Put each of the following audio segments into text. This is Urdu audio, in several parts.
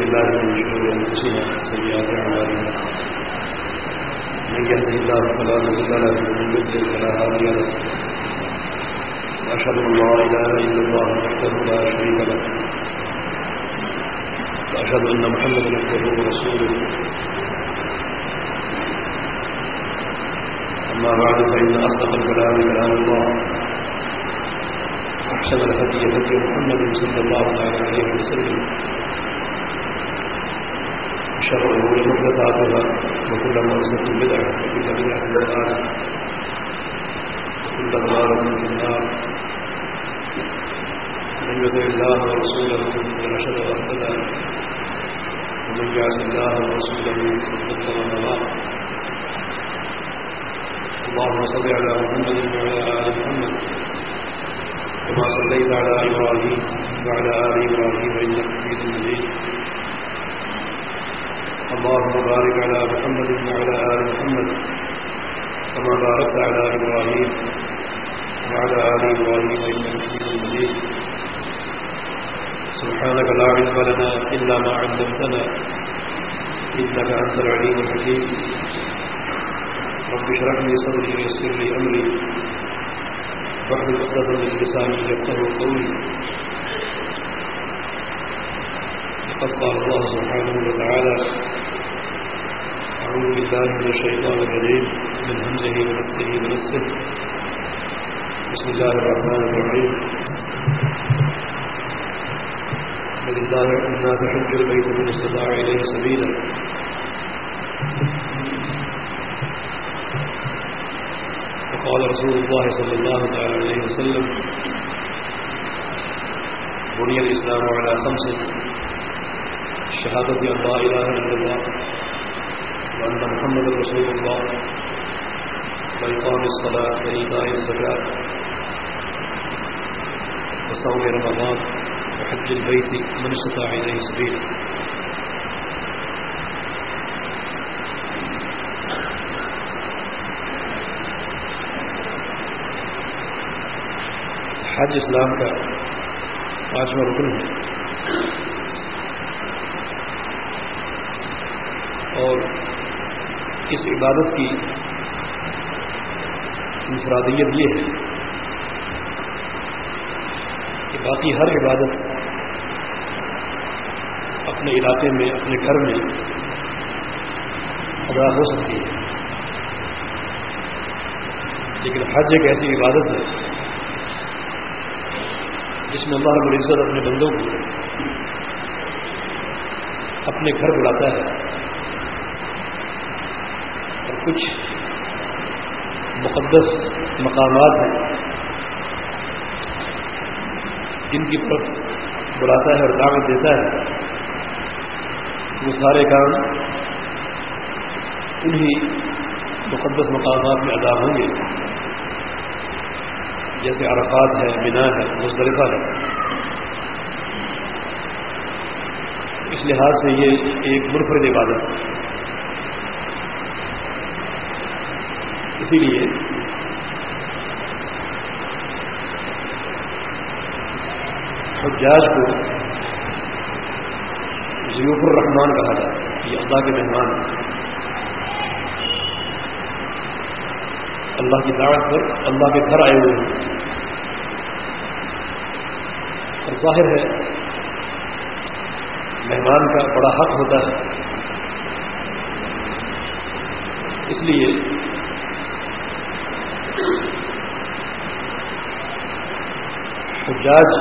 بالله من شرور أنفسنا وسيئات أعمالنا من يهده الله فلا مضل له، ومن يضلل فلا هادي له. وأشهد أن لا إله إلا الله وحده لا شريك له. وأشهد أن محمدا عبده ورسوله. أما بعد، فإن أصدق الكلام كلام الله. أحسن الهدي هدي محمد صلى الله عليه وسلم. شر الأمور محدثاتها وكل محدثة بدعة وكل بدعة ضلالة وكل ضلالة في النار. من يطع الله ورسوله فقد رشد واهتدى ومن يعص الله ورسوله فقد ضل ضلالا اللهم صل على محمد وعلى آل محمد كما صليت على إبراهيم وعلى آل إبراهيم إنك حميد مجيد. اللهم بارك على محمد وعلى آل محمد كما باركت على إبراهيم وعلى آل إبراهيم إنك حميد مجيد. سبحانك لا علم لنا إلا ما علمتنا إنك أنت العليم الحكيم. رب اشرح لي صدري ويسر لي أمري. واحلل عقدة من لساني يفقهوا قولي. لقد قال الله سبحانه وتعالى أعوذ بالله من الشيطان الرجيم، من همزه ونفسه ونفسه بسم الله الرحمن الرحيم. ولله الناس حج البيت من استطاع إليه سبيلا. وقال رسول الله صلى الله عليه وسلم، بني الإسلام على خمس. شهادة أن لا إله إلا الله. وأن محمد رسول الله وإقام الصلاة وإيتاء الزكاة وصوم رمضان وحج البيت من استطاع إليه سبيلا حج اسلام کا پانچواں رکن ہے. اور اس عبادت کی انفرادیت یہ ہے کہ باقی ہر عبادت اپنے علاقے میں، اپنے گھر میں ادا ہو سکتی ہے۔ لیکن حج ایک ایسی عبادت ہے جس میں اللہ رب العزت اپنے بندوں کو اپنے گھر بلاتا ہے۔ کچھ مقدس مقامات ہیں، جن کی طرف بلاتا ہے اور دعوت دیتا ہے، وہ سارے کام انہی مقدس مقامات میں ادا ہوں گے۔ جیسے عرفات ہے، بنا ہے، مزدلفہ ہے۔ اس لحاظ سے یہ ایک منفرد عبادت ہے اسی لیے۔ حجاج کو ضیوف الرحمان کہا جاتا ہے، یہ اللہ کے مہمان۔ اللہ کی دعوت پر اللہ کے گھر آئے ہوئے ہیں۔ اور ظاہر ہے، مہمان کا بڑا حق ہوتا ہے۔ اس لیے حجاج،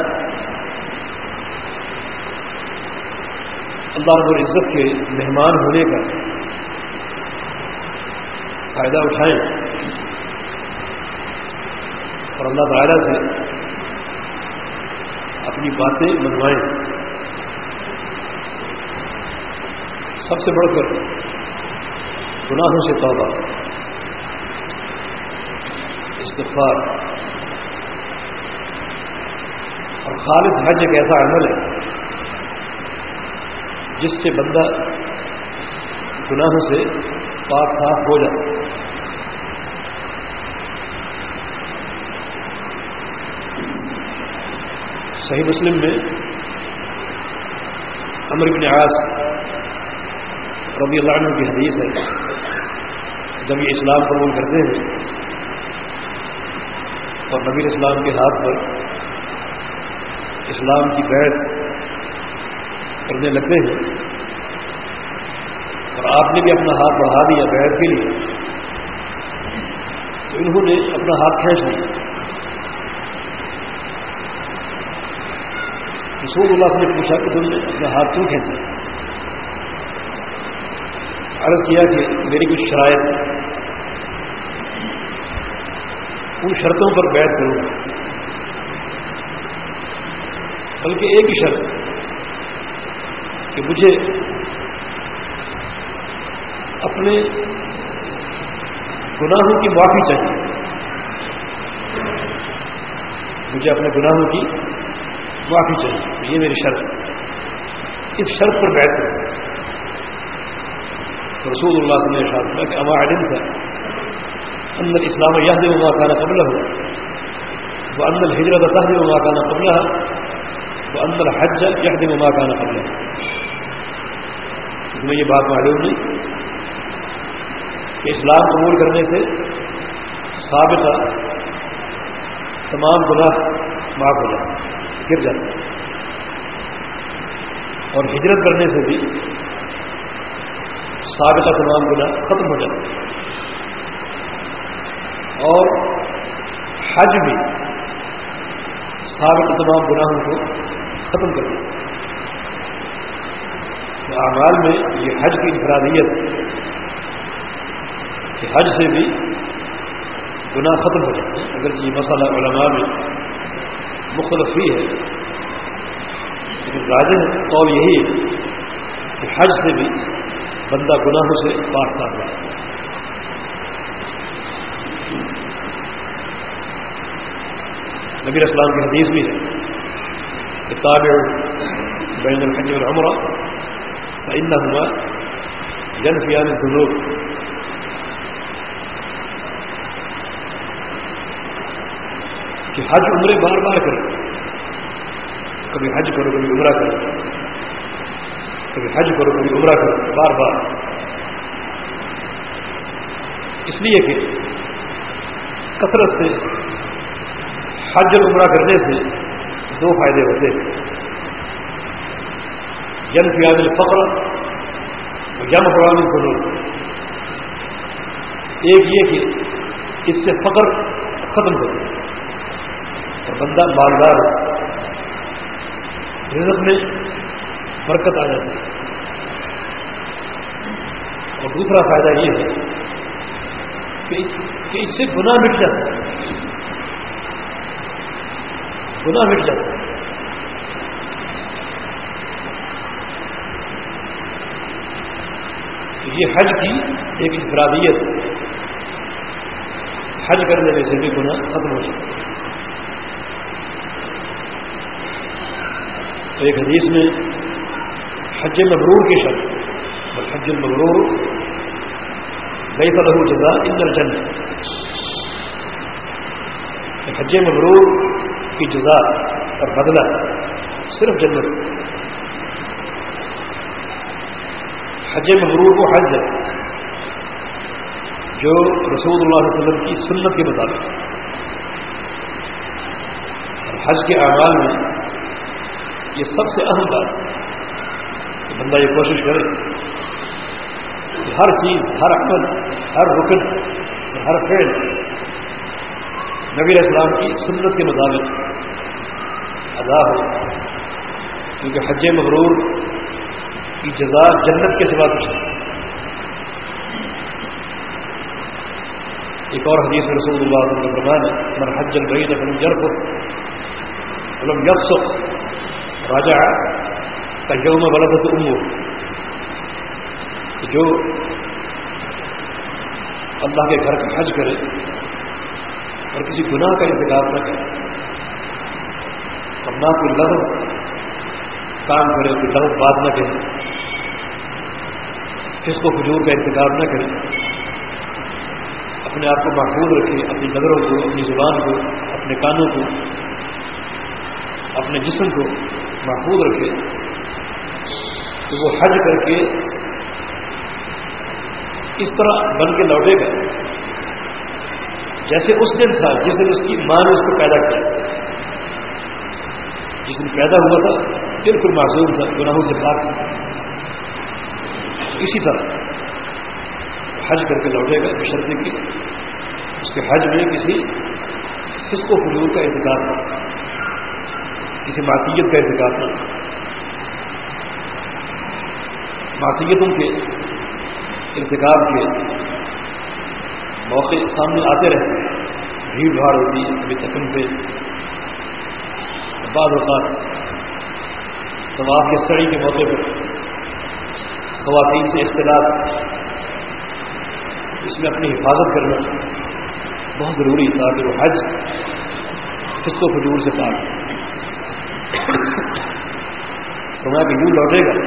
اللہ رب العزت کے مہمان ہونے کا فائدہ اٹھائیں اور اللہ تعالیٰ سے اپنی باتیں منوائیں۔ سب سے بڑھ کر گناہوں سے توبہ، استغفار اور خالص حج ایک ایسا عمل ہے جس سے بندہ گناہوں سے پاک صاف ہو جائے۔ صحیح مسلم میں امر بن عاص رضی اللہ عنہ کی حدیث ہے۔ جب یہ اسلام قبول کرتے ہیں اور نبی اسلام کے ہاتھ اسلام کی بیعت کرنے لگتے ہیں اور آپ نے بھی اپنا ہاتھ بڑھا دیا بیعت کے لیے، تو انہوں نے اپنا ہاتھ کھینچ لیا۔ رسول اللہ سے نے پوچھا کہ تم نے اپنا ہاتھ کیوں کھینچا؟ عرض کیا کہ میری کچھ شرائط ان شرطوں پر بیٹھ کروں بلکہ ایک ہی شرط کہ مجھے اپنے گناہوں کی معافی چاہیے۔ مجھے اپنے گناہوں کی معافی چاہیے۔ یہ میری شرط اس شرط پر بیٹھ کر رسول اللہ صلی اللہ علیہ وسلم کہ اما علم تھا اندر اسلام یہ دے وہاں قبل ہو وہ اندر ہجرت تہ دے وہاں کانا قبل ہے وہ اندر حج یہ دے وہاں کانا قبل ہے تمہیں یہ بات معلوم نہیں کہ اسلام قبول کرنے سے ثابتہ تمام گناہ معاف ہو جاتے گر جاتا اور ہجرت کرنے سے بھی سابقہ تمام گنا ختم ہو جاتا اور حج بھی سابقہ تمام گناہوں کو ختم کر دیا۔ اعمال میں یہ حج کی انفرادیت کہ حج سے بھی گناہ ختم ہو جاتے ہیں۔ اگر یہ مسئلہ علماء میں مختلف بھی ہے، لیکن راجن قول یہی ہے کہ حج سے بھی بندہ گناہوں سے پاک پاک ہے نبی اسلام کی حدیث بھی ہے۔ کتاب بین الحج العمرہ ان ہوا جن فیان گروپ کہ حج عمرے بار بار کرو کبھی حج کرو کبھی عمرہ کرو کبھی حج کرو کبھی عمرہ کرو بار بار. اس لیے کہ کثرت سے حج عمرہ کرنے سے دو فائدے ہوتے ہیں۔ جن فیاد الفقر جن قرآن الفنون۔ ایک یہ کہ اس سے فقر ختم کرو اور بندہ مالدار رزق میں برکت آ جاتی ہے۔ اور دوسرا فائدہ یہ ہے کہ اس سے گناہ مٹ جاتا ہے۔ گناہ مٹ جاتا ہے۔ یہ حج کی ایک انفرادیت حج کرنے میں سے بھی گناہ ختم ہو جاتا ہے۔ تو ایک حدیث میں حج مبرور کی شرط اور حج المبرور بے فلح جزا اندر جن حج مبرور کی جزا اور بدلہ صرف جنت حج مبرور کو حج ہے۔ جو رسول اللہ علیہ وسلم کی سنت کے مطابق۔ حج کے اعمال میں یہ سب سے اہم بات کہ بندہ یہ کوشش کرے کہ ہر چیز، ہر عمل، ہر رکن، ہر فیل نبی اسلام کی سنت کے مطابق ادا ہو۔ کیونکہ حج مغرور کی جزا جنت کے سوا کچھ ہے ایک اور حدیث رسول اللہ علیہ وسلم ہے مر حج البعید اپنی جرف علم یکسخ راجا کا میں بڑا امور جو اللہ کے گھر کا حج کرے اور کسی گناہ کا انتخاب نہ کرے نہ کوئی لفظ کام کرے کوئی لفظ بات نہ کرے کس کو فجور کا انتخاب نہ کرے اپنے آپ کو محفوظ رکھے اپنی نظروں کو، اپنی زبان کو، اپنے کانوں کو، اپنے جسم کو محفوظ رکھے تو وہ حج کر کے اس طرح بن کے لوٹے گا۔ جیسے اس دن تھا جس دن اس کی ماں نے اس کو پیدا کیا۔ دن پیدا ہوا تھا، بالکل معذور تھا، گناہوں سے پاک اسی طرح حج کر کے لوٹے گا بشرطے کی۔ اس کے حج میں کسی کس کو فضول کا انتظار نہ کسی معصیت کا انتظار نہ معصیتوں کے انتخاب کے موقع سامنے آتے رہتے ہیں۔ بھیڑ بھاڑ ہوتی ہے کبھی تکن سے بعض اوقات طواف کے سڑی کے موقع پر خواتین سے اختلاف اس میں اپنی حفاظت کرنا بہت ضروری تھا کہ وہ حج اس کو فجور سے پاک فرمایا کہ یوں لوٹے گا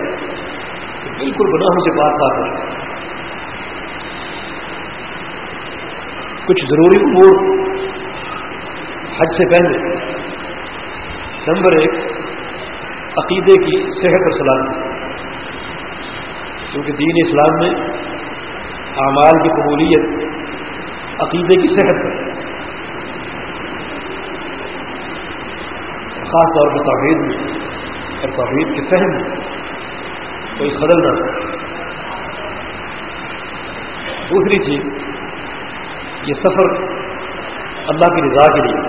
بالکل گناہوں سے پاک پاک ہے کچھ ضروری امور حج سے پہلے نمبر ایک، عقیدے کی صحت اور سلامتی کیونکہ دین اسلام میں اعمال کی قبولیت عقیدے کی صحت پر خاص طور پر توحید میں، اور توحید کے فہم میں کوئی خدل نہ دوسری چیز، یہ سفر اللہ کی رضا کے لیے،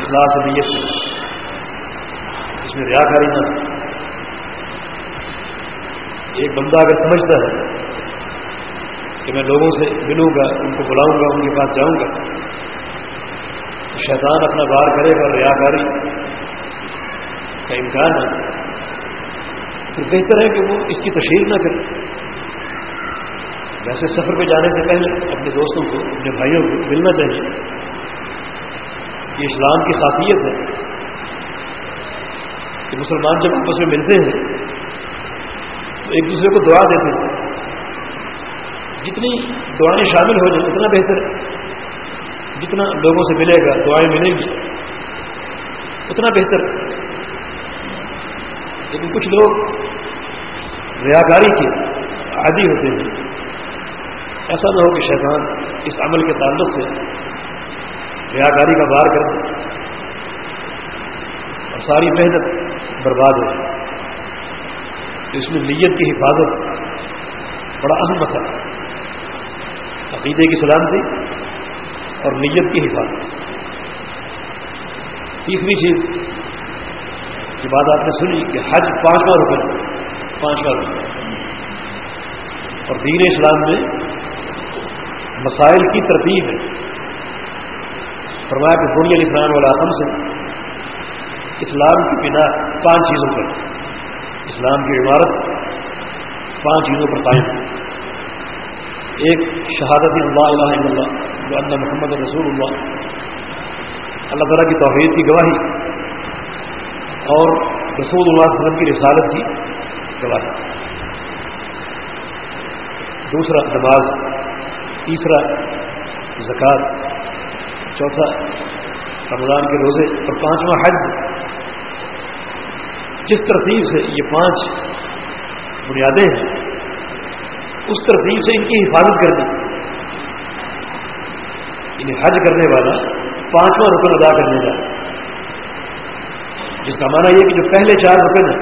اخلاص نیت سے اس میں ریا کاری نہ ایک بندہ اگر سمجھتا ہے کہ میں لوگوں سے ملوں گا، ان کو بلاؤں گا، ان کے پاس جاؤں گا، تو شیطان اپنا بار کرے گا ریا کاری کا امکان ہے۔ پھر بہتر ہے کہ وہ اس کی تشہیر نہ کرے۔ ویسے سفر پہ جانے سے پہلے اپنے دوستوں کو، اپنے بھائیوں کو ملنا چاہیے۔ یہ اسلام کی خاصیت ہے۔ مسلمان جب آپس میں ملتے ہیں، تو ایک دوسرے کو دعا دیتے ہیں۔ جتنی دعائیں شامل ہو جائیں، اتنا بہتر۔ جتنا لوگوں سے ملے گا، دعائیں ملیں گی، اتنا بہتر۔ لیکن کچھ لوگ ریاکاری کے عادی ہوتے ہیں۔ ایسا نہ ہو کہ شیطان اس عمل کے تعلق سے ریاکاری کا بار کر دے اور ساری محنت برباد ہو اس میں نیت کی حفاظت بڑا اہم مسئلہ عقیدے کی سلامتی اور نیت کی حفاظت۔ تیسری چیز کی بات آپ نے سنی کہ حج پانچواں روپے پانچواں روپے اور دین اسلام میں مسائل کی ترتیب ہے۔ فرمایا کہ بڑی علی فران والا سے اسلام کی بنا پانچ چیزوں پر۔ اسلام کی عمارت، پانچ چیزوں پر قائم۔ ایک، شہادت اللہ الہ الا اللہ، جو اللہ محمد رسول اللہ۔ اللہ تعالیٰ کی توحید کی گواہی۔ اور رسول اللہ علیہ وسلم کی رسالت کی گواہی۔ دوسرا، نماز۔ تیسرا، زکوٰۃ۔ چوتھا، رمضان کے روزے۔ اور پانچواں، حج۔ جس ترتیب سے یہ پانچ بنیادیں ہیں، اس ترتیب سے ان کی حفاظت کر دی انہیں حج کرنے والا پانچواں رکن ادا کرنے کا جس کا معنی یہ کہ جو پہلے چار رکن ہیں،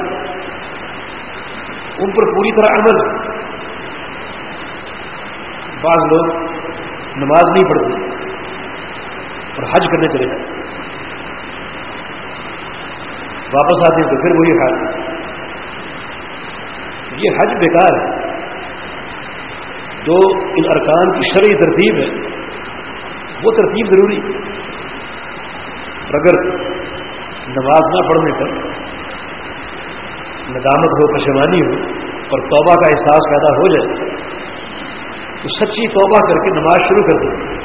ان پر پوری طرح عمل۔ بعض لوگ نماز نہیں پڑھتے اور حج کرنے چلے جاتے۔ واپس آتے ہیں تو پھر وہی حال یہ حج بیکار ہے۔ جو ان ارکان کی شرعی ترتیب ہے۔ وہ ترتیب ضروری۔ اگر نماز نہ پڑھنے پر ندامت ہو پشمانی ہو اور توبہ کا احساس پیدا ہو جائے، تو سچی توبہ کر کے نماز شروع کر دیں۔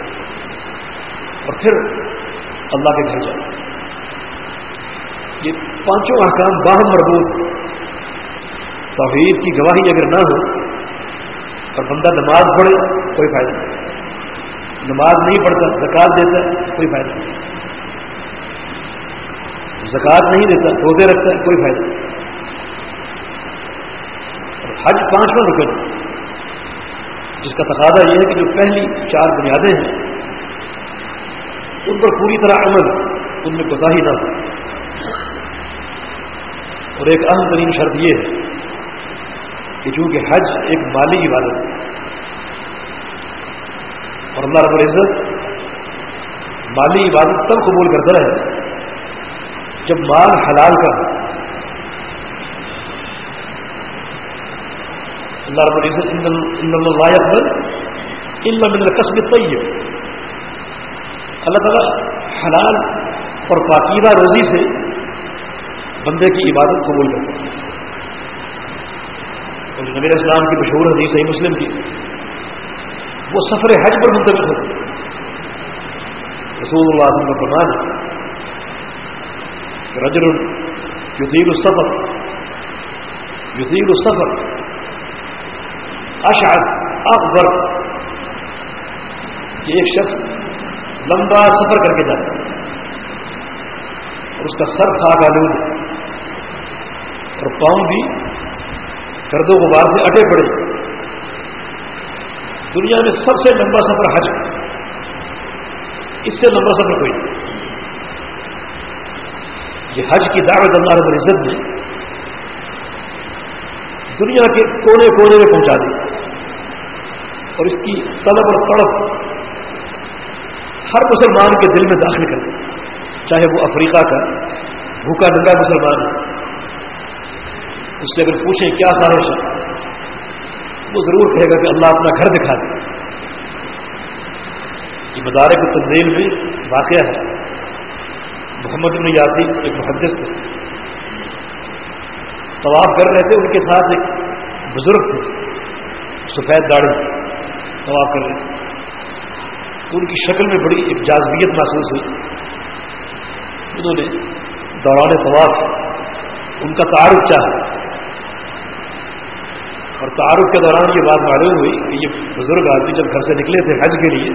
اور پھر اللہ کے گھر جائیں۔ یہ پانچوں احکام باہم مربوط۔ توحید کی گواہی اگر نہ ہو اور بندہ نماز پڑھے، کوئی فائدہ نہیں۔ نماز نہیں پڑھتا، زکات دیتا کوئی فائدہ نہیں۔ زکات نہیں دیتا، روزے رکھتا ہے، کوئی فائدہ نہیں۔ حج پانچواں رکن جس کا تقاضا یہ ہے کہ جو پہلی چار بنیادیں ہیں، ان پر پوری طرح عمل، ان میں کوتا ہی نہ ہو۔ اور ایک اہم ترین شرط یہ ہے کہ چونکہ حج ایک مالی عبادت ہے اور اللہ رب العزت مالی عبادت تب قبول کرتا ہے جب مال حلال کا ہو۔ اللہ رب العزت اللہ اکبر علم من القسم طیب اللہ تعالیٰ حلال اور پاکیدہ روزی سے بندے کی عبادت قبول کرتا ہے اور جو نبی اسلام کی مشہور حدیث ہے مسلم کی، وہ سفر حج پر منتقل ہوتی رسول اللہ علیہ کا فرمان ہے رجر یطیل السفر یطیل السفر اشعر اکبر کہ ایک شخص لمبا سفر کر کے جاتا ہے اور اس کا سر تھا آلود ہے۔ اور پاؤں بھی گرد و غبار سے اٹے پڑے۔ دنیا میں سب سے لمبا سفر حج۔ اس سے لمبا سفر کوئی یہ حج کی دعوت اللہ رب العزت نے دنیا کے کونے کونے میں پہنچا دی۔ اور اس کی طلب اور تڑپ ہر مسلمان کے دل میں داخل کر دی۔ چاہے وہ افریقہ کا، بھوکا ننگا مسلمان ہے اس سے اگر پوچھیں کیا خواہش ہے وہ ضرور کہے گا کہ اللہ اپنا گھر دکھا دے۔ یہ مدارے کو تنظیم میں واقعہ ہے۔ محمد بن یاسین ایک محدث تھے۔ طواف کر رہے تھے، ان کے ساتھ ایک بزرگ تھے، سفید داڑھی۔ طواف کر رہے تھے۔ تو ان کی شکل میں بڑی ایک جازبیت محسوس ہوئی۔ انہوں نے دوران طواف ان کا تعارف چاہا اور تعارف کے دوران یہ بات معلوم ہوئی کہ یہ بزرگ آدمی جب گھر سے نکلے تھے حج کے لیے،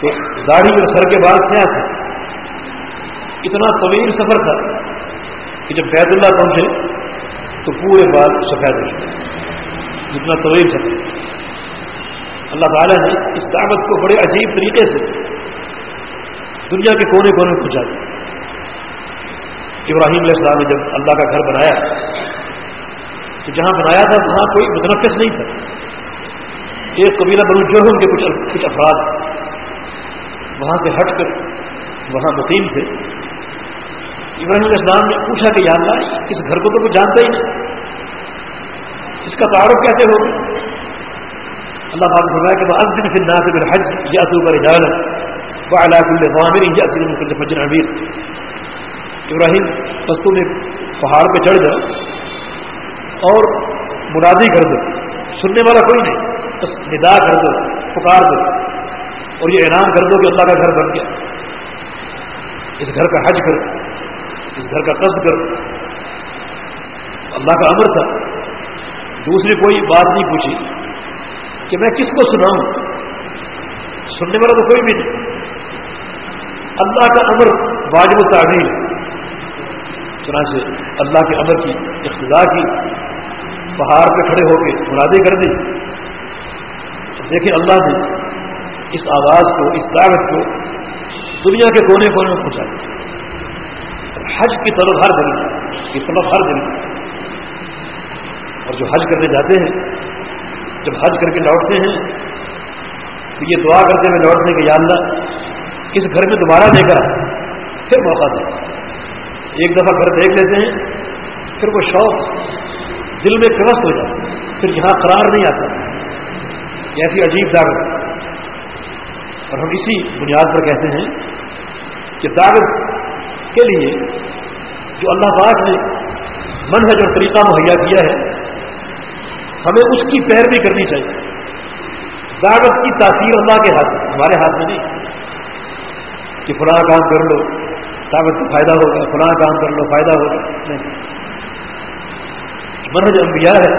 تو داڑھی اور سر کے بعد کیا تھا اتنا طویل سفر تھا کہ جب بیت اللہ پہنچے، تو پورے بال سفید ہو چکے۔ اتنا طویل سفر۔ اللہ تعالیٰ نے اس طاقت کو بڑے عجیب طریقے سے دنیا کے کونے کونے پہنچا دیا۔ ابراہیم علیہ السلام نے جب اللہ کا گھر بنایا کہ جہاں بنایا تھا وہاں کوئی متنفس نہیں تھا۔ ایک قبیلہ بنو جرم کے کچھ کچھ افراد وہاں سے ہٹ کر وہاں مقیم تھے۔ ابراہیم علیہ السلام نے پوچھا کہ یا اللہ، اس گھر کو تو کوئی جانتا ہی نہیں۔ اس کا تعارف کیسے ہوگا؟ اللہ پاک فرمایا کہ وہ دن پھر نہ پھر حج یا تو پر اجازت وہ علاق اللہ یا فجر امیر ابراہیم بس میں پہاڑ پہ چڑھ جاؤ اور منادی کر دو۔ سننے والا کوئی نہیں۔ بس ندا کر دو، پکار دو۔ اور یہ اعلان کر دو کہ اللہ کا گھر بن گیا۔ اس گھر کا حج کر، اس گھر کا قصد کر۔ اللہ کا امر تھا۔ دوسری کوئی بات نہیں پوچھی کہ میں کس کو سناؤں؟ سننے والا تو کوئی بھی نہیں۔ اللہ کا امر واجب تعبیر چنانچہ اللہ کے امر کی اقتدا کی۔ پہاڑ پہ کھڑے ہو کے مرادی کر دی دیکھیں اللہ نے اس آواز کو، اس دعوت کو دنیا کے کونے کونے میں پہنچا دیا حج کی طرف ہر دن، کی طرف ہر دن۔ اور جو حج کرنے جاتے ہیں، جب حج کر کے لوٹتے ہیں، تو یہ دعا کرتے ہوئے لوٹتے ہیں کہ یا اللہ، اس گھر میں دوبارہ دے کر پھر موقع دے ایک دفعہ گھر دیکھ لیتے ہیں، پھر وہ شوق دل میں پیوست ہو جاتا پھر یہاں قرار نہیں آتا۔ ایسی عجیب دعوت اور ہم اسی بنیاد پر کہتے ہیں کہ دعوت کے لیے جو اللہ پاک نے منہج اور طریقہ مہیا کیا ہے، ہمیں اس کی پیروی کرنی چاہیے۔ دعوت کی تاثیر اللہ کے ہاتھ میں، ہمارے ہاتھ میں نہیں۔ کہ فلاں کام کر لو، دعوت کو فائدہ ہوگا، فلاں کام کر لو، فائدہ ہوگا۔ نہیں۔ منہج انبیاء ہے،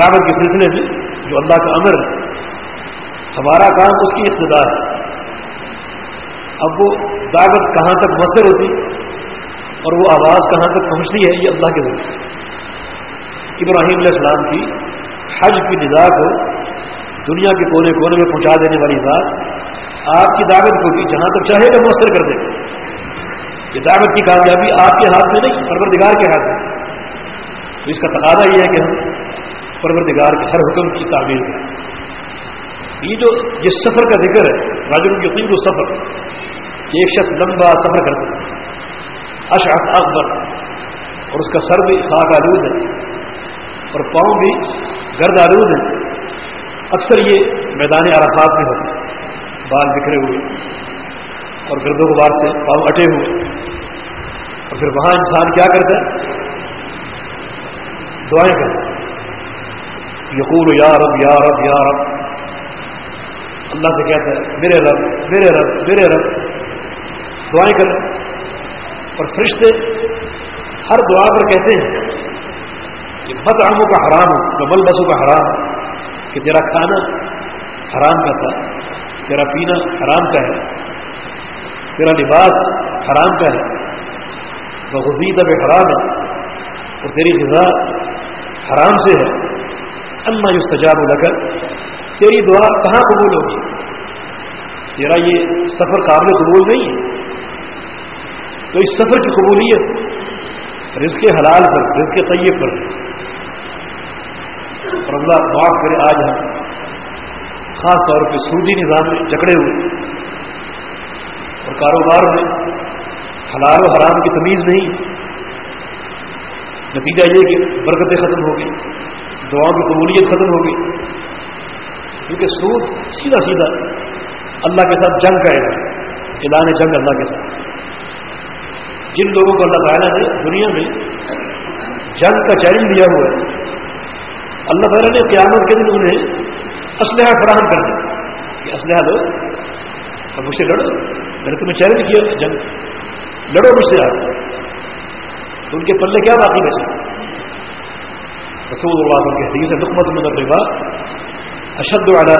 دعوت کے سلسلے میں جو اللہ کا امر ہے۔ ہمارا کام اس کی ابتدا ہے۔ اب وہ دعوت کہاں تک مؤثر ہوتی اور وہ آواز کہاں تک پہنچتی ہے، یہ اللہ کے ذریعے ابراہیم علیہ السلام کی حج کی نظا کو دنیا کے کونے کونے میں پہنچا دینے والی بات آپ کی دعوت کو بھی جہاں تک چاہے گا مؤثر کر دے۔ یہ دعوت کی کامیابی آپ کے ہاتھ میں نہیں، پروردگار کے ہاتھ میں۔ تو اس کا تقاضا یہ ہے کہ ہم پروردگار کے ہر حکم کی تعمیر کریں۔ یہ جو جس سفر کا ذکر ہے راجر یقین کو سفر، کہ ایک شخص لمبا سفر کرتا ہے اشعف اکبر، اور اس کا سر بھی خاک آلود ہے، اور پاؤں بھی گرد آلود ہے اکثر یہ میدان عرفات میں ہوتا ہے بال بکھرے ہوئے، اور گرد و غبار سے پاؤں اٹے ہوئے۔ اور پھر وہاں انسان کیا کرتا ہے؟ دعائیں کرتا یقول یا رب یا رب یا رب۔ اللہ سے کہتا ہے، میرے رب میرے رب میرے رب۔ دعائیں کر اور فرشتے ہر دعا پر کہتے ہیں کہ بد آموں کا حرام ہو مل بسوں کا حرام، کہ تیرا کھانا حرام کا تھا، تیرا پینا حرام کا ہے، تیرا لباس حرام کا ہے، وہ غزید اب حرام ہے، اور تیری غذا حرام سے ہے۔ اما جو سجاب لگ کر تیری دعا کہاں قبول ہوگی؟ تیرا یہ سفر قابل قبول نہیں ہے۔ تو اس سفر کی قبولیت رزق حلال پر، رزق طیب پر۔ اور اللہ معاف کرے آج ہم خاص طور پہ سودی نظام میں جکڑے ہوئے۔ اور کاروبار میں حلال و حرام کی تمیز نہیں۔ نتیجہ یہ کہ برکتیں ختم ہو گئی دعاؤں کی قبولیت ختم ہو گئی۔ کیونکہ سود سیدھا سیدھا اللہ کے ساتھ جنگ کرے گا، اعلان جنگ اللہ کے ساتھ۔ جن لوگوں کو اللہ تعالیٰ نے دنیا میں جنگ کا چیلنج دیا ہوا ہے، اللہ تعالیٰ نے قیامت کے دن انہیں اسلحہ فراہم کر دیا۔ کہ اسلحہ لو، اور مجھ سے لڑو۔ میں نے تمہیں چیلنج کیا، جنگ۔ لڑو مجھ سے آپ تو ان کے پلے کیا باقی بچے رسول اللہ کے حدیث ہے لقمت مدربہ اشد والا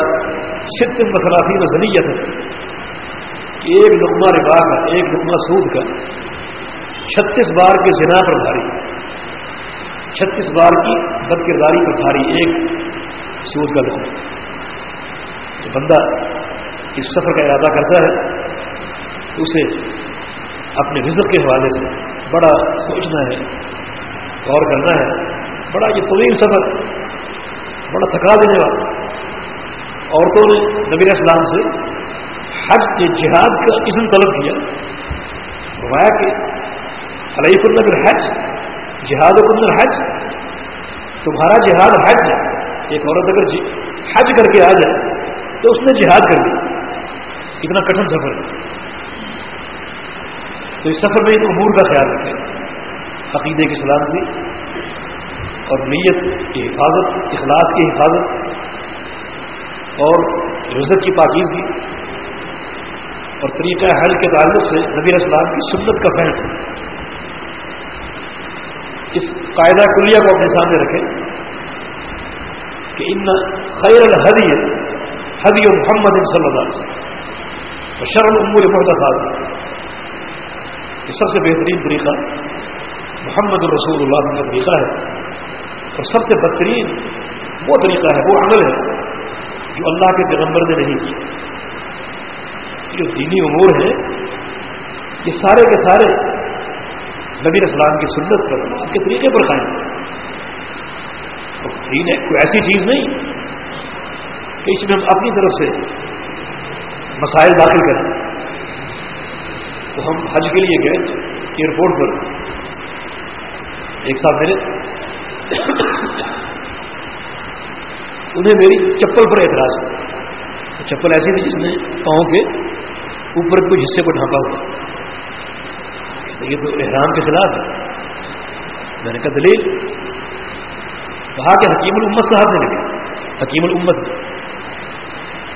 صرف مسلافی میں زنیت ہے ایک لقمہ ربا کا، ایک لقمہ سود کا. چھتیس بار کے زنا پر بھاری. چھتیس بار کی بد کرداری پر بھاری ایک سود کا لوگ جو بندہ اس سفر کا ارادہ کرتا ہے، اسے اپنے رزق کے حوالے سے بڑا سوچنا ہے، غور کرنا ہے، بڑا یہ طویل سفر، بڑا تھکا دینے والا۔ عورتوں نے نبی اسلام سے حج کے جہاد کا اسم طلب کیا۔ فرمایا کہ علیہ النبر حج جہاد و حج، تمہارا جہاد حج ایک عورت اگر جی حج کر کے آ جائے تو اس نے جہاد کر لیا۔ اتنا کٹن سفر ہے۔ تو اس سفر میں ان امور کا خیال رکھیں۔ عقیدے کی سلامتی اور نیت کی حفاظت، اخلاص کی حفاظت اور رزت کی پاکیزگی اور طریقہ حل کے تعلق سے نبی اسلام کی سنت کا فہم۔ اس قاعدہ کلیہ کو اپنے سامنے رکھیں کہ ان خیر الحدی حدی محمد صلی اللہ علیہ وسلم اور شرم امور محدود یہ سب سے بہترین طریقہ محمد الرسول اللہ کا طریقہ ہے۔ اور سب سے بہترین وہ طریقہ ہے، وہ عمل ہے جو اللہ کے پیغمبر نے نہیں کیا۔ جو دینی امور ہیں، یہ سارے کے سارے نبی اسلام کی سنت پر، اس کے طریقے پر قائم دین ہے، کوئی ایسی چیز نہیں کہ اس میں ہم اپنی طرف سے مسائل داخل کریں۔ تو ہم حج کے لیے گئے ایئرپورٹ پر۔ ایک ساتھ میرے انہیں میری چپل پر اعتراض کیا۔ چپل ایسی تھی جس نے پاؤں کے اوپر کچھ حصے کو ڈھانپا ہوا۔ یہ تو احرام کے خلاف ہے۔ میں نے کہا، دلیل؟ کہا کہ حکیم الامت صاحب نے لکھا۔ حکیم الامت،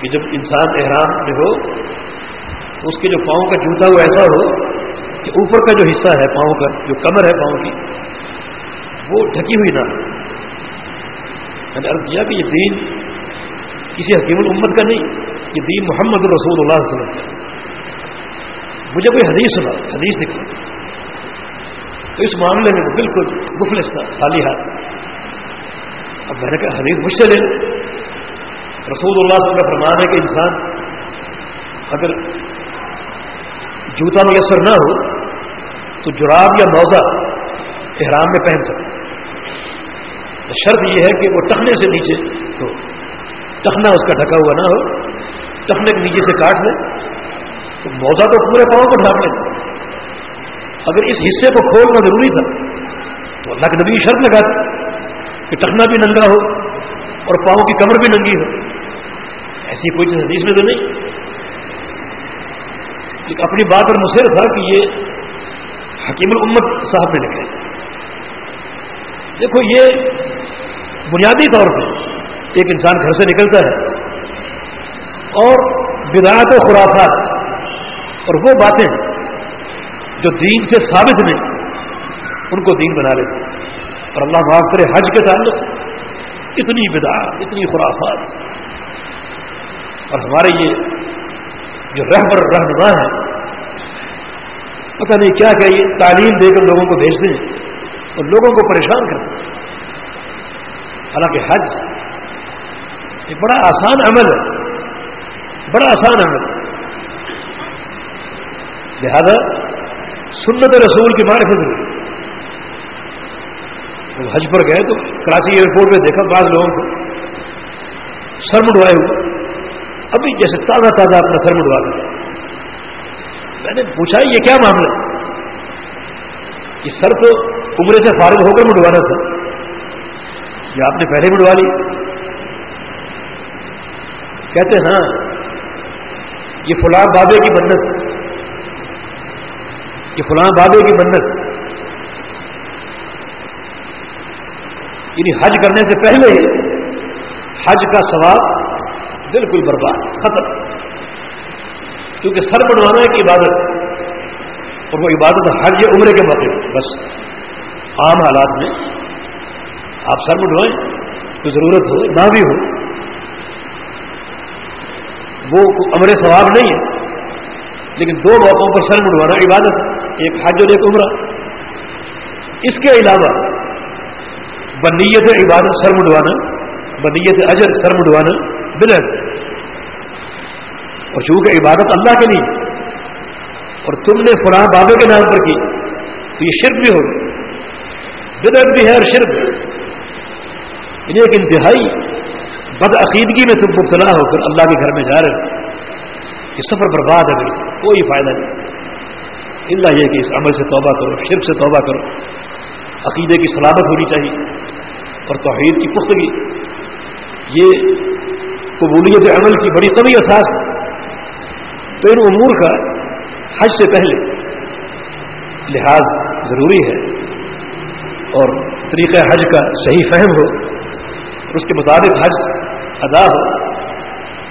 کہ جب انسان احرام میں ہو اس کے جو پاؤں کا جوتا وہ ایسا ہو کہ اوپر کا جو حصہ ہے پاؤں کا، جو کمر ہے پاؤں کی، وہ ڈھکی ہوئی نہ میں یعنی نے عرض کیا کہ یہ دین کسی حکیم الامت کا نہیں، یہ دین محمد الرسول اللہ صلی اللہ علیہ وسلم مجھے کوئی حدیث سنا، حدیث دکھا۔ تو اس معاملے میں بالکل مفلس تھا، خالی ہاتھ۔ اب میں نے کہا، حدیث مجھ سے لے رسول اللہ صلی اللہ کا فرمان ہے کہ انسان اگر جوتا میسر نہ ہو تو جراب یا موزہ احرام میں پہن سکتا شرط یہ ہے کہ وہ ٹکنے سے نیچے ہو۔ ٹکنا اس کا ڈھکا ہوا نہ ہو۔ ٹکنے کے نیچے سے کاٹ لے۔ تو موزہ تو پورے پاؤں کو ڈھانپ لے۔ اگر اس حصے کو کھولنا ضروری تھا تو اللہ کے نبی شرط لگا کہ ٹکنا بھی ننگا ہو اور پاؤں کی کمر بھی ننگی ہو۔ ایسی کوئی چیز حدیث میں تو نہیں۔ ایک اپنی بات اور مصر تھا کہ یہ حکیم الامت صاحب نے لکھے دیکھو، یہ بنیادی طور پہ ایک انسان گھر سے نکلتا ہے اور بدایت و خرافات اور وہ باتیں جو دین سے ثابت نہیں ان کو دین بنا لیتے اور اللہ معاف کرے، حج کے تعلق اتنی بدا اتنی خرافات۔ اور ہمارے یہ جو رہبر رہنما ہے. پتہ نہیں کیا کہ یہ تعلیم دے کر لوگوں کو بھیج دیں اور لوگوں کو پریشان کر دیں. حالانکہ حج ایک بڑا آسان عمل ہے. بڑا آسان عمل. لہذا سنت رسول کی معرفت ہوئی. جب حج پر گئے تو کراچی ایئرپورٹ میں دیکھا بعض لوگوں کو سر مڈوائے ہوئے. ابھی جیسے تازہ تازہ اپنا سر مڈوا دیا۔ میں نے پوچھا، یہ کیا معاملہ یہ سر تو عمرے سے فارغ ہو کر مڈوانا تھا۔ یہ آپ نے پہلے مڈوا لی؟ کہتے ہاں یہ فلاں بابے کی منت۔ یہ فلاں بابے کی منت۔ یعنی حج کرنے سے پہلے حج کا ثواب بالکل برباد، ختم۔ کیونکہ سر بنوانا ایک عبادت اور وہ عبادت حج یا عمرے کے موقع بس عام حالات میں آپ سر بنوائیں کوئی ضرورت ہو، نہ بھی ہو، وہ امر ثواب نہیں ہے۔ لیکن دو موقعوں پر سر مڈوانا عبادت ایک حج اور ایک عمرہ۔ اس کے علاوہ بنیت عبادت سر مڈوانا بنیت اجر سر مڈوانا بلند اور چونکہ عبادت اللہ کے لیے، اور تم نے فلاں بابے کے نام پر کی، تو یہ شرک بھی ہوگا بدعت بھی ہے اور شرک یعنی ایک انتہائی بد عقیدگی میں تم مبتلا ہو کر اللہ کے گھر میں جا رہے ہو۔ یہ سفر برباد ہے بالکل، کوئی فائدہ نہیں۔ اللہ یہ کہ اس عمل سے توبہ کرو، شرک سے توبہ کرو۔ عقیدے کی سلامت ہونی چاہیے اور توحید کی پختگی۔ یہ قبولیت عمل کی بڑی کمی احساس ہے۔ تو ان امور کا حج سے پہلے لحاظ ضروری ہے اور طریقہ حج کا صحیح فہم ہو، اور اس کے مطابق حج ادا ہو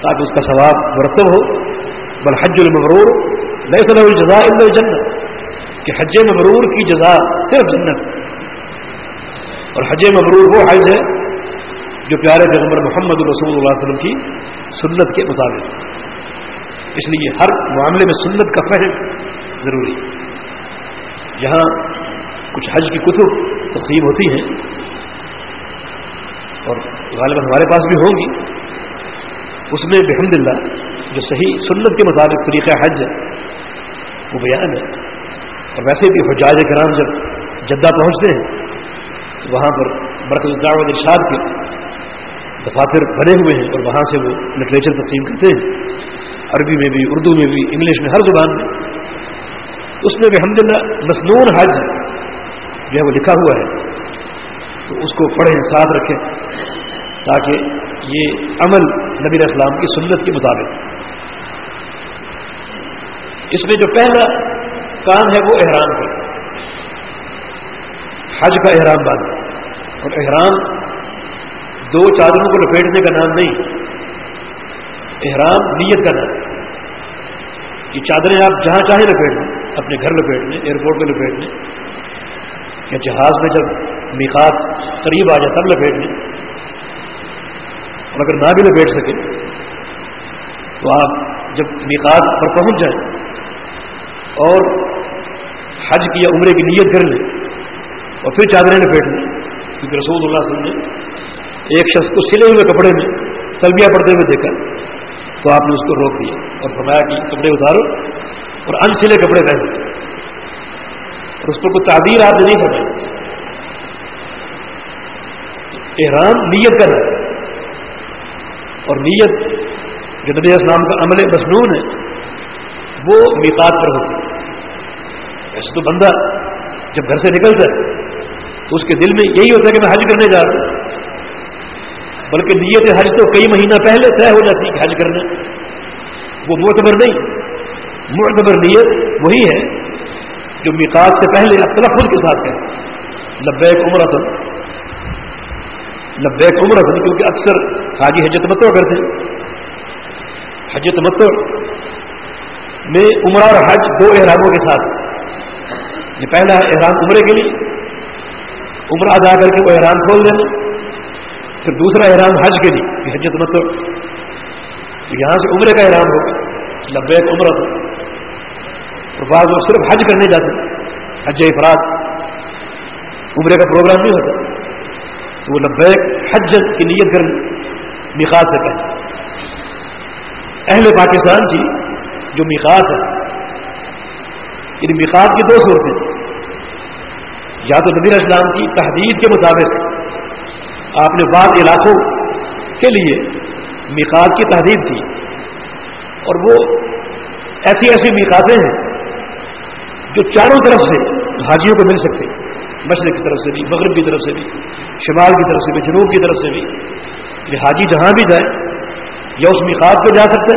تاکہ اس کا ثواب مرتب ہو۔ بل حج المبرور نئے صلی الجزا اللہ جنت کہ حج مبرور کی جزا صرف جنت۔ اور حج مبرور وہ حج ہے جو پیارے پیغمبر محمد رسول اللہ علیہ وسلم کی سنت کے مطابق۔ اس لیے ہر معاملے میں سنت کا فہم ضروری یہاں کچھ حج کی کتب تقسیم ہوتی ہیں اور غالباً ہمارے پاس بھی ہوں گی۔ اس میں بحمد اللہ جو صحیح سنت کے مطابق طریقہ حج ہے، وہ بیان ہے۔ اور ویسے بھی حجاج کرام جب جدہ پہنچتے ہیں، تو وہاں پر برکت الدعوت ارشاد کے دفاتر بنے ہوئے ہیں اور وہاں سے وہ لٹریچر تقسیم کرتے ہیں۔ عربی میں بھی، اردو میں بھی، انگلش میں، ہر زبان میں۔ اس میں بحمد اللہ مصنون حج جو ہے وہ لکھا ہوا ہے۔ تو اس کو پڑھیں، ساتھ رکھیں تاکہ یہ عمل نبی اسلام کی سنت کے مطابق۔ اس میں جو پہلا کام ہے وہ احرام کا حج کا احرام باندھ اور احرام دو چادروں کو لپیٹنے کا نام نہیں، احرام، نیت کا نام۔ یہ چادریں آپ جہاں چاہیں لپیٹ لیں اپنے گھر لپیٹ لیں ایئرپورٹ پہ لپیٹ لیں یا جہاز میں جب میقات قریب آ جائے تب لپیٹ لیں اور اگر نہ بھی لپیٹ سکے، تو آپ جب میقات پر پہنچ جائیں اور حج کی یا عمرے کی نیت کر لیں اور پھر چادریں لپیٹ لیں کیونکہ رسول اللہ صلی اللہ علیہ وسلم نے ایک شخص کو سلے ہوئے کپڑے میں تلبیہ پڑتے ہوئے دیکھا تو آپ نے اس کو روک دیا اور فرمایا کہ کپڑے اتارو اور ان سلے کپڑے پہنے اور اس پر کوئی تعبیر آپ نے نہیں فرمائی۔ احرام نیت کر رہا اور نیت جو نبی اسلام کا عمل مصنون ہے، وہ میقات پر ہوتی ہے۔ ایسے تو بندہ جب گھر سے نکلتا ہے، تو اس کے دل میں یہی ہوتا ہے کہ میں حج کرنے جا رہا ہوں۔ بلکہ نیت حج تو کئی مہینہ پہلے طے ہو جاتی ہے حج کرنا وہ معتبر نہیں۔ معتبر نیت وہی ہے جو میقات سے پہلے تلفظ کے ساتھ ہے لبیک عمر تن لبیک عمر تن کیونکہ اکثر حاجی حجت متو کرتے حجت متو میں عمرہ اور حج دو احراموں کے ساتھ۔ یہ پہلا احرام عمرے کے لیے۔ عمرہ ادا کر کے وہ احرام کھول دینا۔ پھر دوسرا احرام حج کے لیے حجت مطلب یہاں سے عمرے کا احرام ہوگا لبیک عمرہ تو۔ اور بعض وہ صرف حج کرنے جاتے حج افراد۔ عمرے کا پروگرام نہیں ہوتا۔ تو وہ لبیک حج کی نیت کر مقاد سے پہلے۔ اہل پاکستان کی جو مقاد ہے یعنی ان مقاد کی دو صورتیں۔ یا تو نبیر اسلام کی تحدید کے مطابق آپ نے بعض علاقوں کے لیے میقات کی تحریر تھی اور وہ ایسی ایسی میقاتیں ہیں جو چاروں طرف سے حاجیوں کو مل سکتے مشرق کی طرف سے بھی، مغرب کی طرف سے بھی، شمال کی طرف سے بھی، جنوب کی طرف سے بھی۔ یہ حاجی جہاں بھی جائے یا اس میقات پہ جا سکتے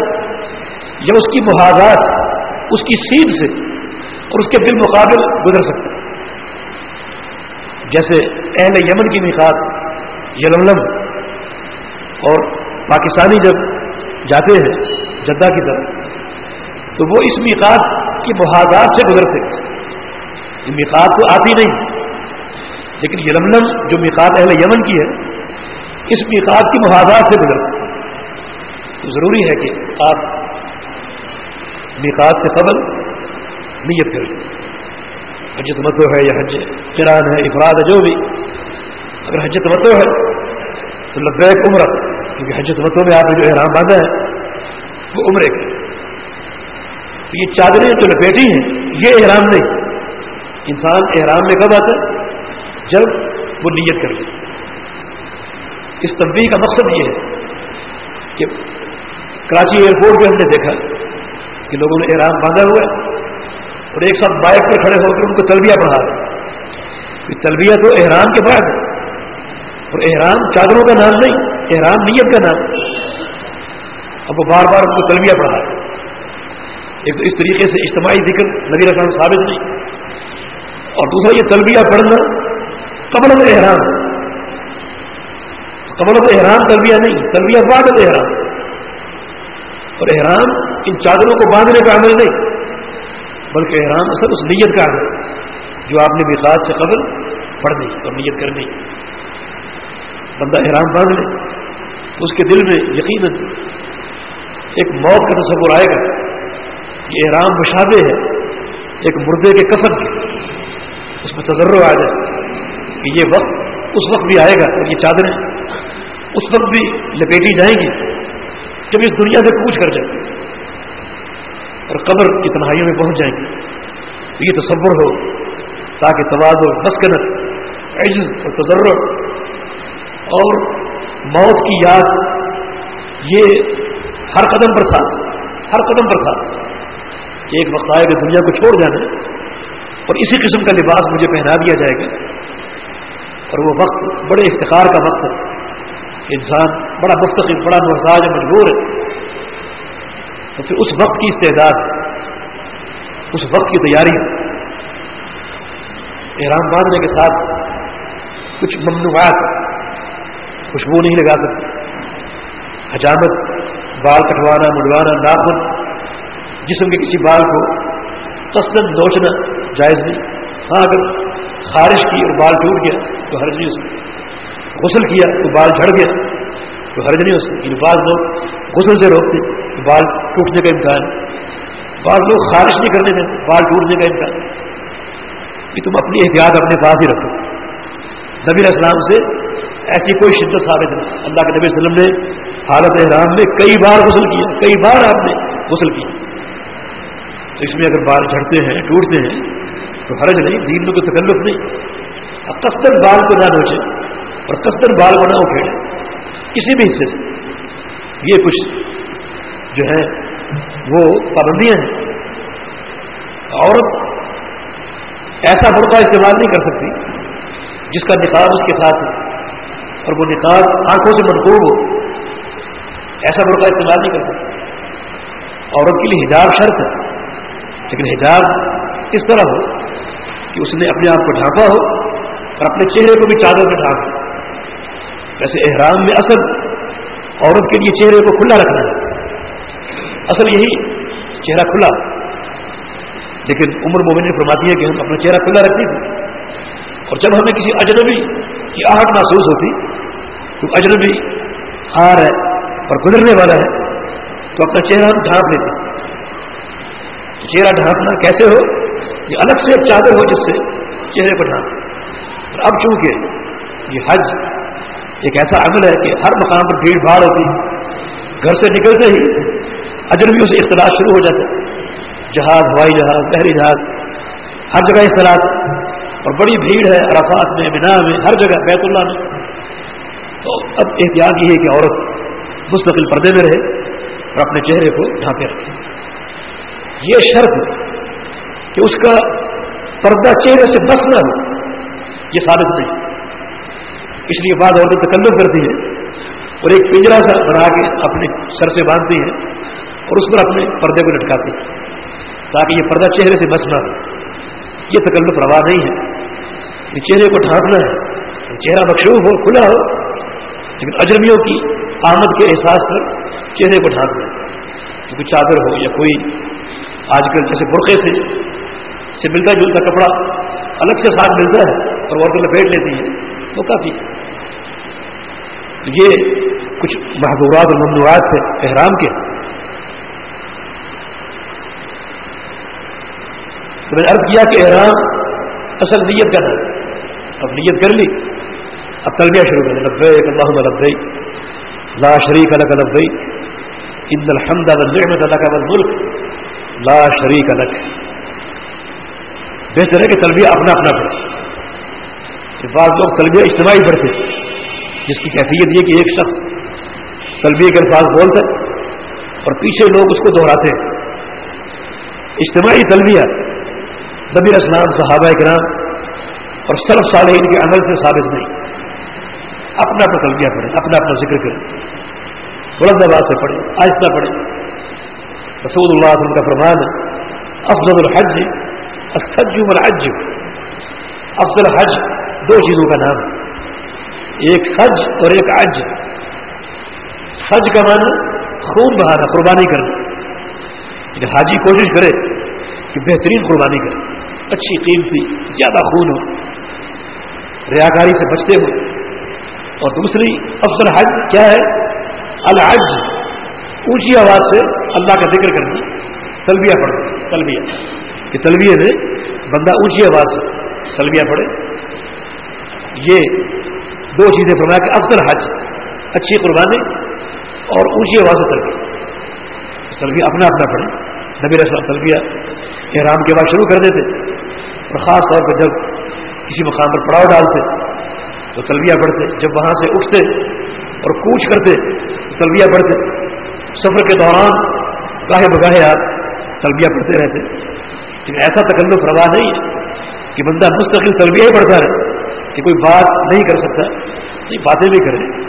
یا اس کی محاذات، اس کی سیدھ سے اور اس کے بالمقابل گزر سکتے جیسے اہل یمن کی میقات یلملم اور پاکستانی جب جاتے ہیں جدہ کی طرف، تو وہ اس میقات کی محاذات سے گزرتے یہ میقات تو آتی نہیں، لیکن یلملم جو میقات اہل یمن کی ہے، اس میقات کی محاذات سے گزرتے تو ضروری ہے کہ آپ میقات سے قبل نیت کریں۔ حجت متو ہے یا حج کران ہے، افراد ہے جو بھی اگر حجت متو ہے، تو لبیک عمر کیونکہ حجت متو میں آپ نے جو احرام باندھا ہے، وہ عمرے کی یہ چادریں جو لپیٹی ہیں، یہ احرام نہیں۔ انسان احرام میں کب آتا ہے؟ جب وہ نیت کر لے۔ اس تبدیلی کا مقصد یہ ہے کہ کراچی ایئرپورٹ پہ ہم نے دیکھا، کہ لوگوں نے احرام باندھا ہوا ہے، اور ایک ساتھ بائک پر کھڑے ہو کر ان کو تلبیہ پڑھا رہے تلبیہ تو احرام کے بعد ہے۔ اور احرام چادروں کا نام نہیں، احرام نیت کا نام۔ اب وہ بار بار ان کو تلبیہ پڑھا ہے ایک تو اس طریقے سے اجتماعی ذکر نبی رسان ثابت نہیں۔ اور دوسرا، یہ تلبیہ پڑھنا قبل احرام قبل احرام تلبیہ نہیں تلبیہ بعد احرام اور احرام ان چادروں کو باندھنے کا عمل نہیں، بلکہ احرام اصل اس نیت کا ہے جو آپ نے بخاص سے قبل پڑھنی اور نیت کرنی۔ بندہ احرام باندھ لے تو اس کے دل میں یقیناً ایک موت کا تصور آئے گا یہ احرام مشابے ہے، ایک مردے کے کفن کے۔ اس میں تجربہ آ جائے کہ یہ وقت اس وقت بھی آئے گا اور یہ چادریں اس وقت بھی لپیٹی جائیں گی جب اس دنیا سے پوچھ کر جائیں اور قبر کی تنہائیوں میں پہنچ جائیں گے تو یہ تصور ہو تاکہ تواد و مسکنت، عجز اور تجرب اور موت کی یاد یہ ہر قدم پر ساتھ ہر قدم پر ساتھ ایک وقت آئے کہ دنیا کو چھوڑ جانا اور اسی قسم کا لباس مجھے پہنا دیا جائے گا۔ اور وہ وقت بڑے افتخار کا وقت ہے۔ انسان بڑا مستقل بڑا محتاج، مجبور ہے۔ تو پھر اس وقت کی استعداد، اس وقت کی تیاری۔ احرام باندھنے کے ساتھ کچھ ممنوعات خوشبو نہیں لگا سکتے حجامت، بال کٹوانا مڑوانا ناخن، جسم کے کسی بال کو تسلم نوچنا جائز نہیں۔ ہاں اگر خارش کی اور بال ٹوٹ گیا تو حرج نہیں ہو سکتا غسل کیا تو بال جھڑ گیا تو حرج نہیں ہو سکتی یعنی بعض لوگ غسل سے روکتے بال ٹوٹنے کا امکان۔ بعض لوگ خارش نہیں کرنے دیتے بال ٹوٹنے کا امکان۔ کہ تم اپنی احتیاط اپنے پاس ہی رکھو۔ نبی اسلام سے ایسی کوئی شدت ثابت نہیں۔ اللہ کے نبی صلی اللہ علیہ وسلم نے حالت احرام میں کئی بار غسل کیا کئی بار آپ نے غسل کیا تو اس میں اگر بال جھڑتے ہیں، ٹوٹتے ہیں، تو حرج نہیں، دین میں کوئی تکلف نہیں۔ اب کستر بال کو نہ نوچے اور کستر بال کو نہ اکھیڑے۔ کسی بھی حصے سے۔ یہ کچھ جو ہے وہ پابندیاں ہیں۔ عورت ایسا برقع استعمال نہیں کر سکتی جس کا نکاح اس کے ساتھ ہے اور وہ نکاح آنکھوں سے منقوب ہو۔ ایسا برقع استعمال نہیں کر سکتی عورت کے لیے حجاب شرط ہے، لیکن حجاب اس طرح ہو کہ اس نے اپنے آپ کو ڈھانپا ہو اور اپنے چہرے کو بھی چادر میں ڈھانپا ویسے احرام میں اصل عورت کے لیے چہرے کو کھلا رکھنا ہے۔ اصل یہی چہرہ کھلا۔ لیکن عمر مومن نے فرماتی ہے کہ ہم اپنا چہرہ کھلا رکھتی تھی اور جب ہمیں کسی اجنبی کی آہٹ محسوس ہوتی تو اجنبی آ رہا ہے اور گزرنے والا ہے تو اپنا چہرہ ہم ڈھانپ لیتے چہرہ ڈھانپنا کیسے ہو؟ یہ الگ سے ایک چادر ہو جس سے چہرے کو ڈھانپ اب چونکہ یہ حج ایک ایسا عمل ہے کہ ہر مقام پر بھیڑ بھاڑ ہوتی گھر سے نکلتے ہی اجنبیوں سے اختلاط شروع ہو جاتا ہے۔ جہاز، ہوائی جہاز بحری جہاز، ہر جگہ اختلاط۔ اور بڑی بھیڑ ہے عرفات میں بنا میں، ہر جگہ، بیت اللہ میں۔ تو اب احتیاط یہ ہے کہ عورت مستقل پردے میں رہے اور اپنے چہرے کو ڈھانپے رکھے۔ یہ شرط کہ اس کا پردہ چہرے سے بس نہ ہو، یہ ثابت نہیں۔ اس لیے بعد عورتیں تکلف کرتی ہیں اور ایک پنجرا سا بنا کے اپنے سر سے باندھتی ہیں اور اس پر اپنے پردے کو لٹکاتی ہیں تاکہ یہ پردہ چہرے سے بس نہ ہو۔ یہ تکلف روا نہیں ہے۔ یہ چہرے کو ڈھانپنا ہے چہرہ مقصوب ہو، کھلا ہو، لیکن اجرمیوں کی آمد کے احساس پر چہرے کو ڈھانپنا ہے۔ کیونکہ چادر ہو یا کوئی آج کل جیسے برقعے سے سے ملتا جلتا کپڑا، الگ سے ساتھ ملتا ہے اور عورتیں لپیٹ لیتی ہیں وہ کافی یہ کچھ محدورات اور ممنوعات تھے احرام کے۔ تو میں نے عرض کیا کہ احرام اصل نیت کا نام۔ اب نیت کر لی۔ اب تلبیہ شروع کر لبے اللہ لبئی لا شریک الگ لبئی ان الحمد والنعمت لك والملك لا شریک الگ بہتر ہے کہ تلبیہ اپنا اپنا پڑھے بعض لوگ تلبیہ اجتماعی پڑھتے جس کی کیفیت یہ کہ ایک شخص تلبیہ کے الفاظ بولتے اور پیچھے لوگ اس کو دہراتے ہیں۔ اجتماعی تلبیہ نبی اسلام صحابہ کرام اور سرف صالحین کے عمل سے ثابت نہیں۔ اپنا اپنا تلبیہ پڑھے اپنا اپنا ذکر کرے بلند آباد سے پڑھے آہستہ پڑھے رسول اللہ علیہ وسلم کا فرمان ہے، افضل الحج الحج الحج افضل حج دو چیزوں کا نام ہے، ایک حج اور ایک عج۔ حج کا معنی خون بہانا، قربانی کرنا۔ حاجی کوشش کرے کہ بہترین قربانی کرے۔ اچھی قیمتی، زیادہ خون ہو ریاکاری سے بچتے ہو۔ اور دوسری، افضل حج کیا ہے؟ الحج اونچی آواز سے اللہ کا ذکر کرنا، تلبیہ پڑھنا۔ تلبیہ، کہ تلبیہ میں بندہ اونچی آواز سے تلبیہ پڑھے۔ یہ دو چیزیں فرمایا کہ افضل حج، اچھی قربانی اور اونچی آواز سے تلبیہ۔ تلبیہ اپنا اپنا پڑھے نبی رسول تلبیہ احرام کے بعد شروع کر دیتے اور خاص طور پر جب کسی مقام پر پڑاؤ ڈالتے تو تلبیہ پڑھتے، جب وہاں سے اٹھتے اور کوچ کرتے تو تلبیہ پڑھتے۔ سفر کے دوران گاہے بگاہے آپ تلبیہ پڑھتے رہتے۔ لیکن ایسا تکلف روا نہیں ہے کہ بندہ مستقل تلبیہ ہی پڑھتا رہے کہ کوئی بات نہیں کر سکتا، نہیں، باتیں بھی کرے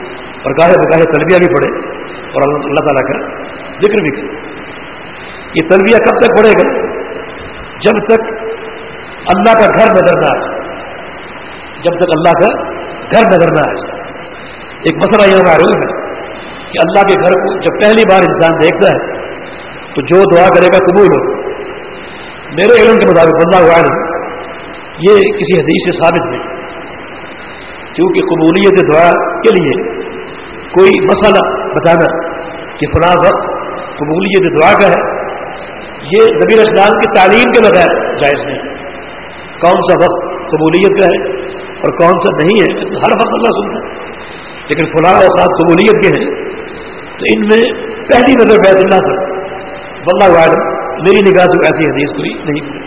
اور گاہے بگاہے تلبیہ بھی پڑھے اور اللہ تعالیٰ کا ذکر بھی کرے۔ یہ تلبیہ کب تک پڑھے گا؟ جب تک اللہ کا گھر نظر نہ آئے۔ جب تک اللہ کا گھر نظر نہ آئے۔ ایک مسئلہ یہ معروف ہے کہ اللہ کے گھر کو جب پہلی بار انسان دیکھتا ہے، تو جو دعا کرے گا قبول ہو۔ میرے علم کے مطابق بندہ ہوا نہیں یہ کسی حدیث سے ثابت نہیں۔ کیونکہ قبولیت دعا کے لیے کوئی مسئلہ بتانا کہ فلاں وقت قبولیت دعا کا ہے یہ نبی اسلام کی تعلیم کے بغیر جائز نہیں۔ کون سا وقت قبولیت کا ہے اور کون سا نہیں ہے ہر وقت اللہ سنتا ہے۔ لیکن فلاں اوقات قبولیت کے ہیں۔ تو ان میں پہلی نظر بیت اللہ تھا۔ بلّہ عالم میری نگاہ سے ایسی حدیث کوئی نہیں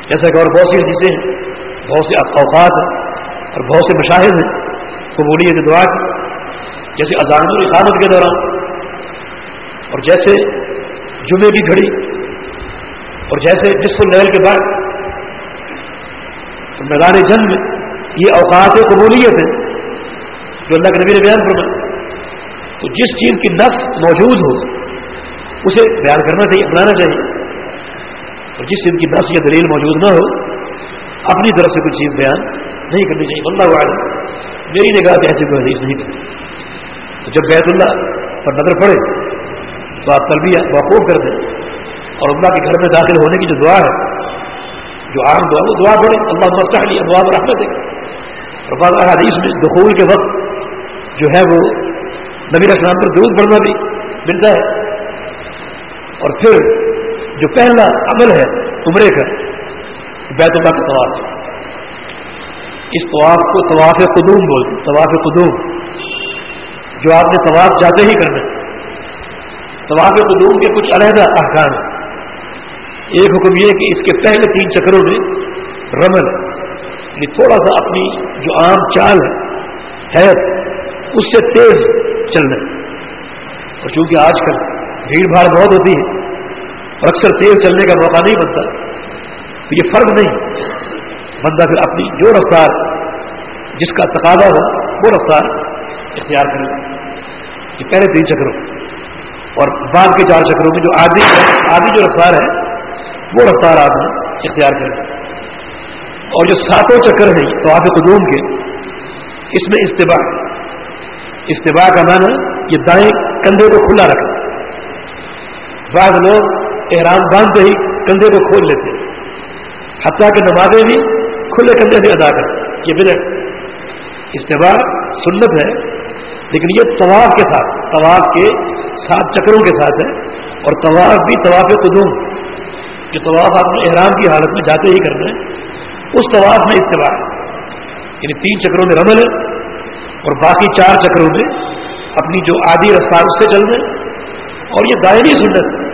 جیسا کہ اور بہت سی حدیثیں ہیں، بہت سے اوقات ہیں اور بہت سے مشاہد ہیں قبولیت دعا کی۔ جیسے اذان الخانت کے دوران اور جیسے جمعے کی گھڑی اور جیسے جس کو کے بعد میدان جنگ میں یہ اوقات قبولیت ہے جو اللہ کے نبی نے بیان فرمایا تو جس چیز کی نفس موجود ہو، اسے بیان کرنا چاہیے، اپنانا چاہیے۔ اور جس چیز کی نفس یا دلیل موجود نہ ہو، اپنی طرف سے کوئی چیز بیان نہیں کرنی چاہیے۔ اللہ واحد میری نگاہ سے ایسے کوئی حدیث نہیں کرتی تو جب بیت اللہ پر نظر پڑے، تو آپ تلبیہ موقوف کر دیں اور اللہ کے گھر میں داخل ہونے کی جو دعا ہے، جو عام دعا، وہ دعا پڑے اللہ مستحلی ابواب رحمت ہے اور بعض حدیث میں دخول کے وقت جو ہے وہ نبی اسلام پر درود پڑھنا بھی ملتا ہے۔ اور پھر جو پہلا عمل ہے، عمرے کا، بیت اللہ کا طواف۔ اس طواف کو طواف قدوم بولتے طواف قدوم۔ جو آپ نے طواف جاتے ہی کرنا طواف قدوم کے کچھ علیحدہ احکام۔ ہیں ایک حکم یہ کہ اس کے پہلے تین چکروں میں رمل یعنی تھوڑا سا اپنی جو عام چال ہے اس سے تیز چلنا۔ اور چونکہ آج کل بھیڑ بھاڑ بہت ہوتی ہے اور اکثر تیز چلنے کا موقع نہیں بنتا، تو یہ فرق نہیں۔ بندہ پھر اپنی جو رفتار، جس کا تقاضا ہو، وہ رفتار اختیار کرے۔ یہ پہلے تین چکروں۔ اور بعد کے چار چکروں میں جو آدھی آدھی جو رفتار ہے وہ رفتار آپ اختیار کریں اور جو ساتوں چکر ہیں تو آپ قدوم کے، اس میں استباع۔ استباع کا معنی یہ دائیں کندھے کو کھلا رکھنا۔ بعض لوگ احرام باندھتے ہی کندھے کو کھول لیتے ہیں۔ حتیٰ کہ نمازیں بھی کھلے کندھے سے ادا کر یہ پھر استباع سنت ہے، لیکن یہ طواف کے ساتھ، طواف کے سات چکروں کے ساتھ ہے۔ اور طواف بھی طواف قدوم۔ جو طواف آپ نے احرام کی حالت میں جاتے ہی کرنا ہے، اس طواف میں اتباع۔ یعنی تین چکروں میں رمل ہے اور باقی چار چکروں میں اپنی جو آدھی رفتار اس سے چلنا ہے اور یہ دائمی سنت۔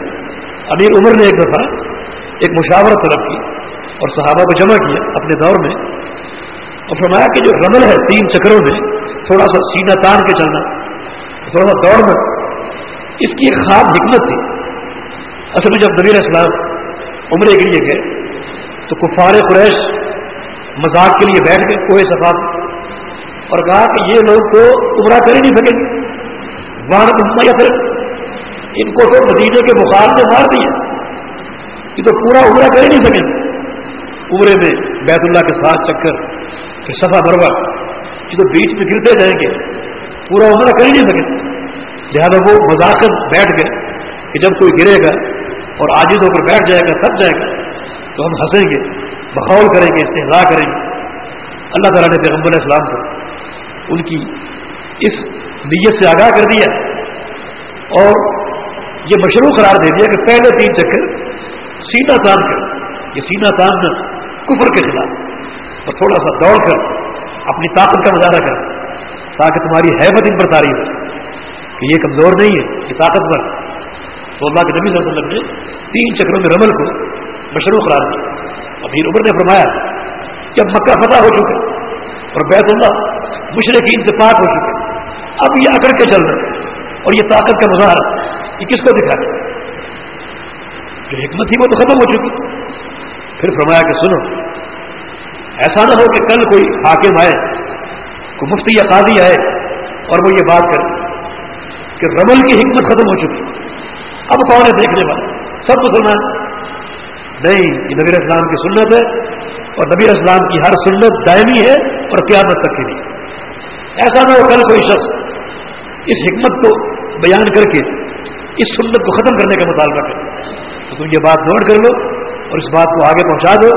امیر عمر نے ایک دفعہ ایک مشاورت طلب کی اور صحابہ کو جمع کیا اپنے دور میں اور فرمایا کہ جو رمل ہے تین چکروں میں، تھوڑا سا سینہ تان کے چلنا، تھوڑا سا دوڑنا، اس کی ایک خاص حکمت تھی۔ اصل میں جب نبیر اسلام عمرے کے لیے گئے۔ تو کفار قریش مذاق کے لیے بیٹھ گئے کوئی صفا اور کہا کہ یہ لوگ تو عمرہ کر ہی نہیں سکیں گے وہاں یا پھر۔ ان کو تو نتیجے کے بخار سے مار دیا۔ یہ تو پورا عمرہ کر ہی نہیں سکیں گے عمرے میں بیت اللہ کے ساتھ چکر پھر صفا بروا یہ تو بیچ میں گرتے جائیں گے۔ پورا عمرہ کر ہی نہیں سکیں لہٰذا وہ مذاکر بیٹھ گئے کہ جب کوئی گرے گا اور آجز ہو کر بیٹھ جائے گا، تھک جائے گا۔ تو ہم ہنسیں گے، بخول کریں گے، استحضا کریں گے۔ اللہ تعالیٰ نے پیغمبر اسلام کو ان کی اس نیت سے آگاہ کر دیا اور یہ مشروع قرار دے دیا کہ پہلے تین چکر سینا تان کر۔ یہ سینا تان کفر کے خلاف۔ اور تھوڑا سا دوڑ کر، اپنی طاقت کا مظاہرہ کر، تاکہ تمہاری حیبت ان پر تاریخ ہو۔ کہ یہ کمزور نہیں ہے، یہ طاقتور۔ تو اللہ کے نبی صلی اللہ علیہ وسلم نے تین چکروں میں رمل کو مشروع قرار دیا ابھی عمر نے فرمایا کہ اب مکہ فتح ہو چکے اور بیت اللہ مشرقین سے پاک ہو چکے، اب یہ اکڑ کے چل رہے اور یہ طاقت کا مظاہرہ یہ کس کو دکھا دیا؟ جو حکمت تھی وہ تو ختم ہو چکی۔ پھر فرمایا کہ سنو، ایسا نہ ہو کہ کل کوئی حاکم آئے، کوئی مفتی یا قاضی آئے اور وہ یہ بات کرے کہ رمل کی حکمت ختم ہو چکی۔ اب کون ہے دیکھنے والا سب مسلمان۔ نہیں، یہ نبیر اسلام کی سنت ہے اور نبیر اسلام کی ہر سنت دائمی ہے اور قیامت تک کی نہیں۔ ایسا نہ ہو کل کوئی شخص اس حکمت کو بیان کر کے، اس سنت کو ختم کرنے کا مطالبہ کرے۔ تو تم یہ بات نوٹ کر لو اور اس بات کو آگے پہنچا دو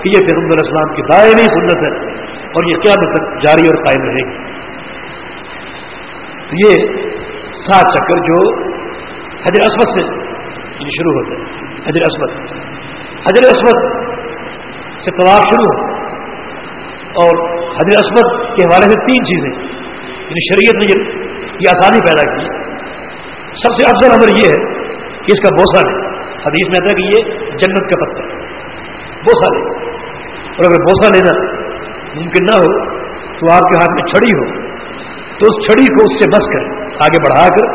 کہ یہ پیغمبر اسلام کی دائمی سنت ہے اور یہ قیامت تک جاری اور قائم رہے گی۔ تو یہ سات چکر جو حجر اسمت سے یعنی شروع ہوتے ہیں حجر اسمت حجر اسمت سے طواف شروع ہو اور حجر اسمت کے حوالے سے تین چیزیں یعنی شریعت نے یہ آسانی پیدا کی۔ سب سے افضل امر یہ ہے کہ اس کا بوسا لے حدیث میں آتا ہے کہ یہ جنت کا پتھر بوسا لے اور اگر بوسا لینا ممکن نہ ہو، تو آپ کے ہاتھ میں چھڑی ہو، تو اس چھڑی کو اس سے بس کریں، آگے بڑھا کر،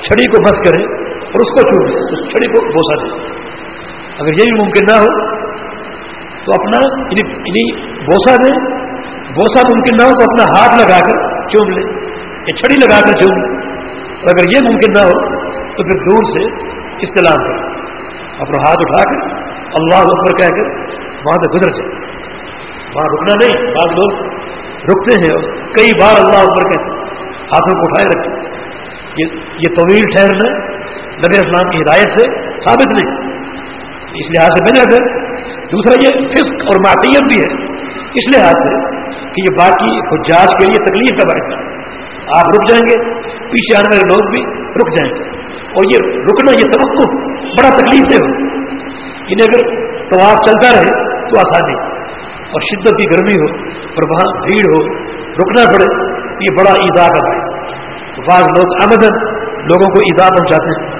چھڑی کو بس کریں۔ اور اس کو چھوڑ دیں اس چھڑی کو بوسا دیں اگر یہ بھی ممکن نہ ہو تو اپنا یعنی, یعنی بوسا دیں بوسا ممکن نہ ہو تو اپنا ہاتھ لگا کر چوم لیں یا چھڑی لگا کر چوم لیں اور اگر یہ ممکن نہ ہو تو پھر دور سے استعلام کریں اپنا ہاتھ اٹھا کر اللہ اکبر کہہ کر وہاں سے گزر جائے وہاں رکنا نہیں بعض لوگ رکتے ہیں اور کئی بار اللہ اکبر کہتے ہیں ہاتھوں کو اٹھائے رکھتے یہ یہ طویل ٹھہرنا نبی اسلام کی ہدایت سے ثابت نہیں۔ اس لحاظ سے میں نے اگر دوسرا یہ فسق اور معطیت بھی ہے۔ اس لحاظ سے کہ یہ باقی حجاج کے لیے تکلیف کا باعث آپ رک جائیں گے۔ پیچھے آنے والے لوگ بھی رک جائیں۔ گے اور یہ رکنا، یہ توقع بڑا تکلیف دے ہو انہیں اگر طواف چلتا رہے تو آسانی۔ اور شدت کی گرمی ہو اور وہاں بھیڑ ہو، رکنا پڑے تو یہ بڑا ایدا کا باعث بعض لوگ آمدن لوگوں کو ایدا پہنچاتے ہیں۔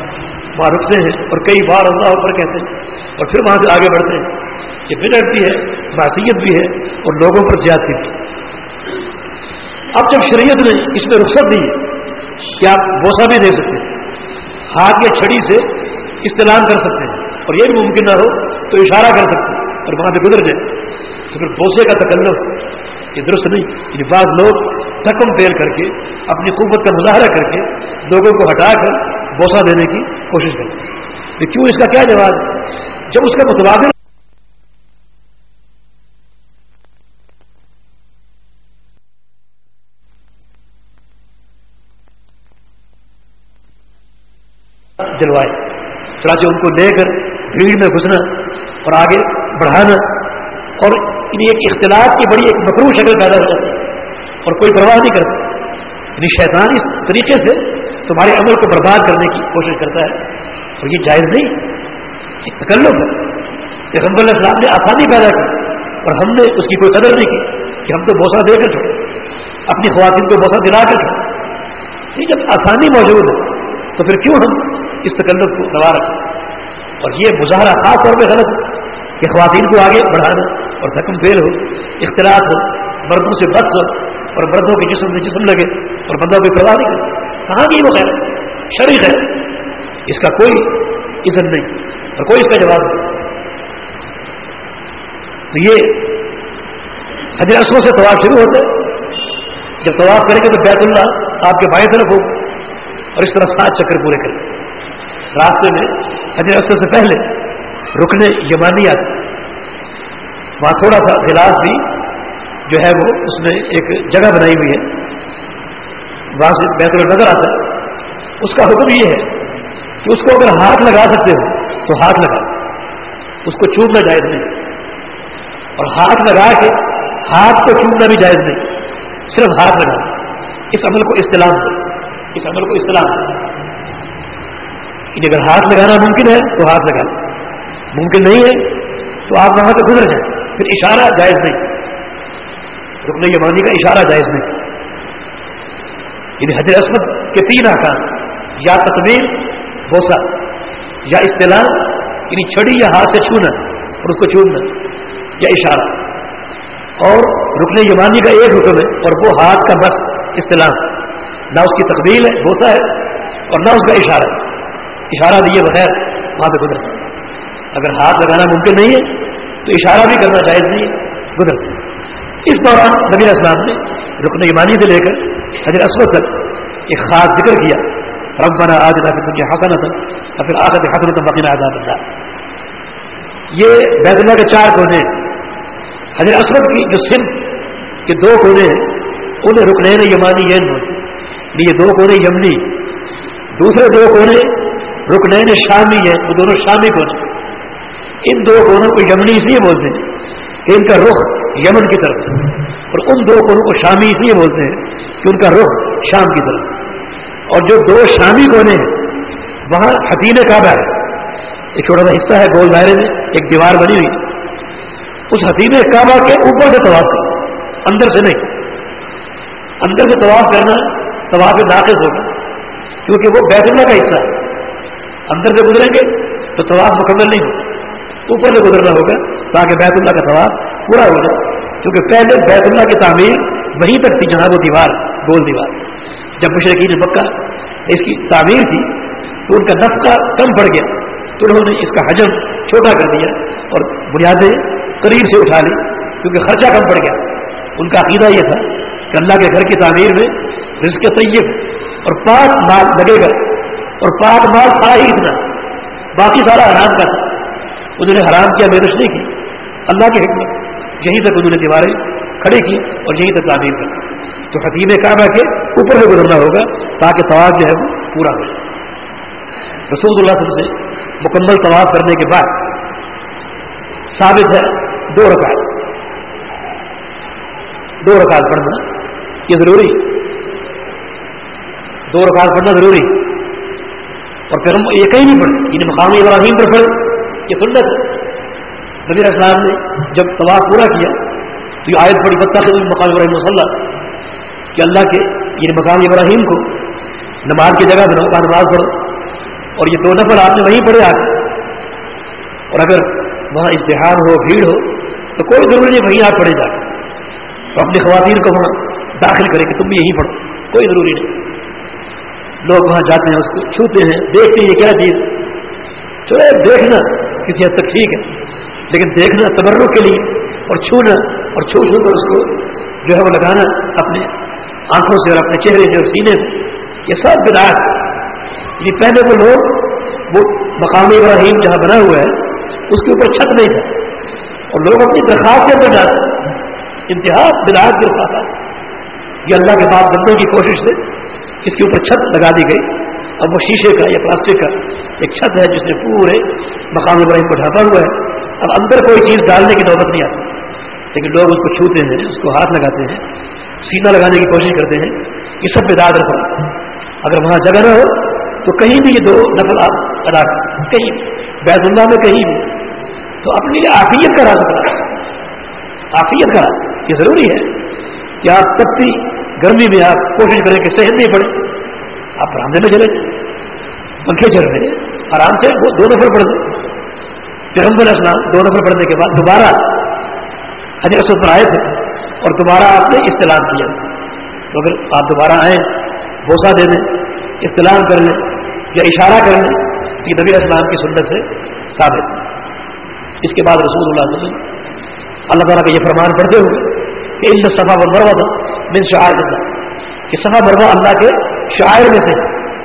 وہاں رکتے ہیں اور کئی بار اللہ اوپر کہتے ہیں اور پھر وہاں سے آگے بڑھتے ہیں یہ بدعت بھی ہے، معصیت بھی ہے اور لوگوں پر زیادتی بھی اب جب شریعت نے اس میں رخصت دی کہ آپ بوسا بھی دے سکتے ہیں؟ ہاتھ یا چھڑی سے استعلام کر سکتے ہیں۔ اور یہ بھی ممکن نہ ہو تو اشارہ کر سکتے ہیں۔ اور وہاں سے گزر جائے تو پھر بوسے کا تکلف یہ درست نہیں۔ یعنی بعض لوگ تکم پیل کر کے، اپنی قوت کا مظاہرہ کر کے لوگوں کو ہٹا کر بوسا دینے کی کوشش کرتے ہیں کیوں اس کا کیا جواب؟ ہے جب اس کا متبادل جلوائے چنانچہ ان کو لے کر بھیڑ میں گھسنا اور آگے بڑھانا اور ایک اختلاف کی بڑی ایک مکرو شکل پیدا ہو جاتی ہے اور کوئی پرواہ نہیں کرتا۔ یعنی شیطان اس طریقے سے تمہارے عمل کو برباد کرنے کی کوشش کرتا ہے اور یہ جائز نہیں۔ یہ تکلف ہے۔ کہ رحمد اللہ السلام نے آسانی پیدا کی اور ہم نے اس کی کوئی قدر نہیں کی کہ ہم تو بوسا دے کر چھوڑے اپنی خواتین کو بوسا دلا کر چھوڑے یہ جب آسانی موجود ہے، تو پھر کیوں ہم اس تکلف کو دبا رکھیں اور یہ مظاہرہ خاص طور پہ غلط ہے کہ خواتین کو آگے بڑھانا اور دھکم فیل ہو اختلاط ہو، مردوں سے بد ہو اور مردوں کے جسم میں جسم لگے۔ اور بندوں کی پرواہ نہیں کرے کہاں کی وہ خیر شریک ہے۔ اس کا کوئی عزت نہیں اور کوئی اس کا جواب نہیں۔ تو یہ حضرت اسموں سے طواف شروع ہوتے جب طواف کریں گے تو بیت اللہ آپ کے بائیں طرف ہو اور اس طرح سات چکر پورے کریں۔ راستے میں حضرت اسموں سے پہلے رکنے یمانی آتے وہاں تھوڑا سا خلاف بھی جو ہے وہ اس میں ایک جگہ بنائی ہوئی ہے۔ وہاں سے بیت نظر آتا ہے۔ اس کا حکم یہ ہے کہ اس کو اگر ہاتھ لگا سکتے ہو، تو ہاتھ لگا۔ اس کو چومنا جائز نہیں۔ اور ہاتھ لگا کے ہاتھ کو چومنا بھی جائز نہیں۔ صرف ہاتھ لگا۔ اس عمل کو استعلام اس عمل کو استعلام دو یعنی اگر ہاتھ لگانا ممکن ہے، تو ہاتھ لگا۔ ممکن نہیں ہے، تو آپ وہاں سے گزر جائیں۔ پھر اشارہ جائز نہیں۔ رکن یمانی کا اشارہ جائز نہیں۔ یعنی حضرت اسمد کے تین آکان، یا تصویر بوسا یا اصطلاح یعنی چھڑی یا ہاتھ سے چھونا اور اس کو چھونا یا اشارہ۔ اور رکن یمانی کا ایک حکم ہے اور وہ ہاتھ کا بس اصطلاح نہ اس کی تقبیل ہے بوسا ہے، اور نہ اس کا اشارہ۔ ہے اشارہ دیے بغیر وہاں پہ گزر اگر ہاتھ لگانا ممکن نہیں ہے، تو اشارہ بھی کرنا جائز نہیں گزر اس دوران نبی اسلام نے رکن ایمانی سے لے کر حضرت اسود تک ایک خاص ذکر کیا رب بنا آج نہ پھر پھر آخر حسن تھا بقین آزاد اللہ یہ بیت اللہ کے چار کونے حضرت اسود کی جو سم کے دو کونے ہیں، انہیں رکنین یمانی یہ یعنی یہ دو کونے یمنی، دوسرے دو کونے رکنین شامی ہیں، وہ دونوں شامی کونے۔ ان دو کونوں کو یمنی اس لیے بولتے ہیں کہ ان کا رخ یمن کی طرف اور ان دو کونوں کو شامی اس لیے بولتے ہیں کہ ان کا رخ شام کی طرف۔ اور جو دو شامی کونے ہیں، وہاں حتیم کعبہ ہے۔ ایک چھوٹا سا حصہ ہے، گول دائرے میں ایک دیوار بنی ہوئی۔ اس حتیم کعبہ کے اوپر سے طواف کرنا اندر سے نہیں۔ اندر سے طواف کرنا، طواف ناقص ہوگا، کیونکہ وہ بیت اللہ کا حصہ ہے۔ اندر سے گزریں گے تو طواف مکمل نہیں ہوگا، اوپر سے گزرنا ہوگا تاکہ بیت اللہ کا طواف پورا ہو جائے۔ کیونکہ پہلے بیت اللہ کی تعمیر وہیں تک تھی جہاں وہ دیوار، گول دیوار۔ جب مشرقین مکہ اس کی تعمیر تھی، تو ان کا نفقہ کم پڑ گیا۔ تو انہوں نے اس کا حجم چھوٹا کر دیا اور بنیادیں قریب سے اٹھا لی، کیونکہ خرچہ کم پڑ گیا۔ ان کا عقیدہ یہ تھا کہ اللہ کے گھر کی تعمیر میں رزق طیب اور پاک مال لگے گا۔ اور پاک مال تھا ہی اتنا۔ باقی سارا حرام کا تھا۔ انہوں نے حرام کیا محنت نہیں کی۔ اللہ کی حکمت۔ یہیں تک انہوں نے دیواریں کھڑی کی اور یہیں تک تعمیر کر تو حتیم کعبہ کے اوپر سے گزرنا ہوگا تاکہ طواف جو ہے وہ پورا ہو رسول اللہ صلی اللہ علیہ وسلم سے مکمل طواف کرنے کے بعد ثابت ہے دو رکعت۔ دو رکعت پڑھنا یہ ضروری۔ دو رکعت پڑھنا ضروری۔ اور پھر ہم یہ کہیں نہیں پڑھے یعنی مقامی ابراہیم پر پڑھے یہ سنت نبی اسلام نے جب طواف پورا کیا تو یہ آیت پڑی بتا مقام ابراہیم وسلم کہ اللہ کے یعنی مقام ابراہیم کو نماز کی جگہ بناؤ کا نماز پڑھو۔ اور یہ دو نفر آپ نے وہیں پڑھے آ اور اگر وہاں اشتہار ہو، بھیڑ ہو، تو کوئی ضروری نہیں، وہیں آپ پڑھے جا کے۔ تو اپنی خواتین کو وہاں داخل کریں کہ تم بھی یہیں پڑھو۔ کوئی ضروری نہیں۔ لوگ وہاں جاتے ہیں، اس کو چھوتے ہیں، دیکھتے ہیں یہ کیا چیز۔ چلو دیکھنا، کسی حد تک ٹھیک ہے۔ لیکن دیکھنا تبروں کے لیے اور چھونا اور چھو چھو کر اس کو جو ہے وہ لگانا اپنے آنکھوں سے اور اپنے چہرے سے اور سینے سے۔ یہ سب بداعت یہ پہلے وہ لوگ، وہ مقامی ابراہیم جہاں بنا ہوا ہے، اس کے اوپر چھت نہیں تھا۔ اور لوگ اپنی درخواست کے اندر جاتے انتہا بداعت کی رفاقت یہ اللہ کے بعد بندوں کی کوشش سے اس کے اوپر چھت لگا دی گئی۔ اب وہ شیشے کا یا پلاسٹک کا ایک چھت ہے جس نے پورے مقام ابراہیم کو ڈھانپا ہوا ہے۔ اب اندر کوئی چیز ڈالنے کی نوبت نہیں آتی۔ لیکن لوگ اس کو چھوتے ہیں، اس کو ہاتھ لگاتے ہیں سینا لگانے کی کوشش کرتے ہیں، یہ سب بداد رکھو اگر وہاں جگہ نہ ہو، تو کہیں بھی یہ دو نفل آپ ادا کر کہیں بیت اللہ میں کہیں بھی۔ تو اپنی لیے آفیت کا راز بنا آفیت کا راز۔ یہ ضروری ہے کہ آپ تبتی گرمی میں آپ کوشش کریں کہ صحت نہیں پڑے۔ آپ برامدے میں چلے پنکھے چل رہے آرام سے وہ دو نفر پڑھ دیں پھر اسلام دو نفر پڑھنے کے بعد دوبارہ حضرت پر آئے تھے اور دوبارہ آپ نے استعلام کیا۔ تو اگر آپ دوبارہ آئیں بوسا دے دیں استعلام کر لیں یا اشارہ کر لیں کہ نبی اسلام کی سنت سے ثابت۔ اس کے بعد رسول اللہ علیہ وسلم اللہ تعالیٰ کا یہ فرمان پڑھتے ہوئے کہ ان صفا و مروا تھا من شاعر اللہ۔ کہ صفا مروا اللہ کے شاعر میں سے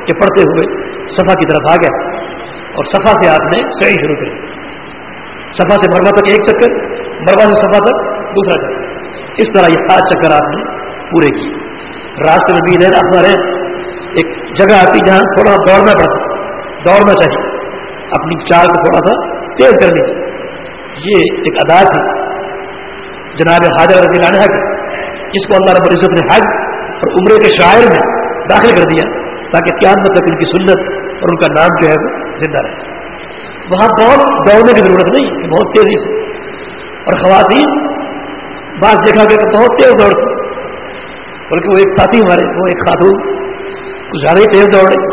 کہ پڑھتے ہوئے صفا کی طرف آ گیا اور صفا سے آپ نے صحیح شروع کری۔ صفا سے مروا تک ایک چکر مروا سے صفا تک دوسرا چکر۔ اس طرح یہ سات چکر آپ نے پورے کیے۔ راستے میں بھی رہنا اپنا رہے ایک جگہ آتی جہاں تھوڑا دوڑنا پڑتا۔ دوڑنا چاہیے۔ اپنی چال کو تھوڑا سا تیز کرنی چاہیے یہ ایک ادا تھی۔ جناب حاضر رضی اللہ عنہ جس کو اللہ رب العزت نے حج اور عمرے کے شاعر میں داخل کر دیا تاکہ قیامت تک ان کی سنت اور ان کا نام جو ہے وہ زندہ رہے۔ وہاں بہت دوڑنے کی ضرورت نہیں کہ بہت تیزی سے۔ اور خواتین، بعض دیکھا گیا کہ بہت تیز دوڑتی۔ بلکہ وہ ایک ساتھی ہمارے، وہ ایک خاتون، کچھ زیادہ ہی تیز دوڑے۔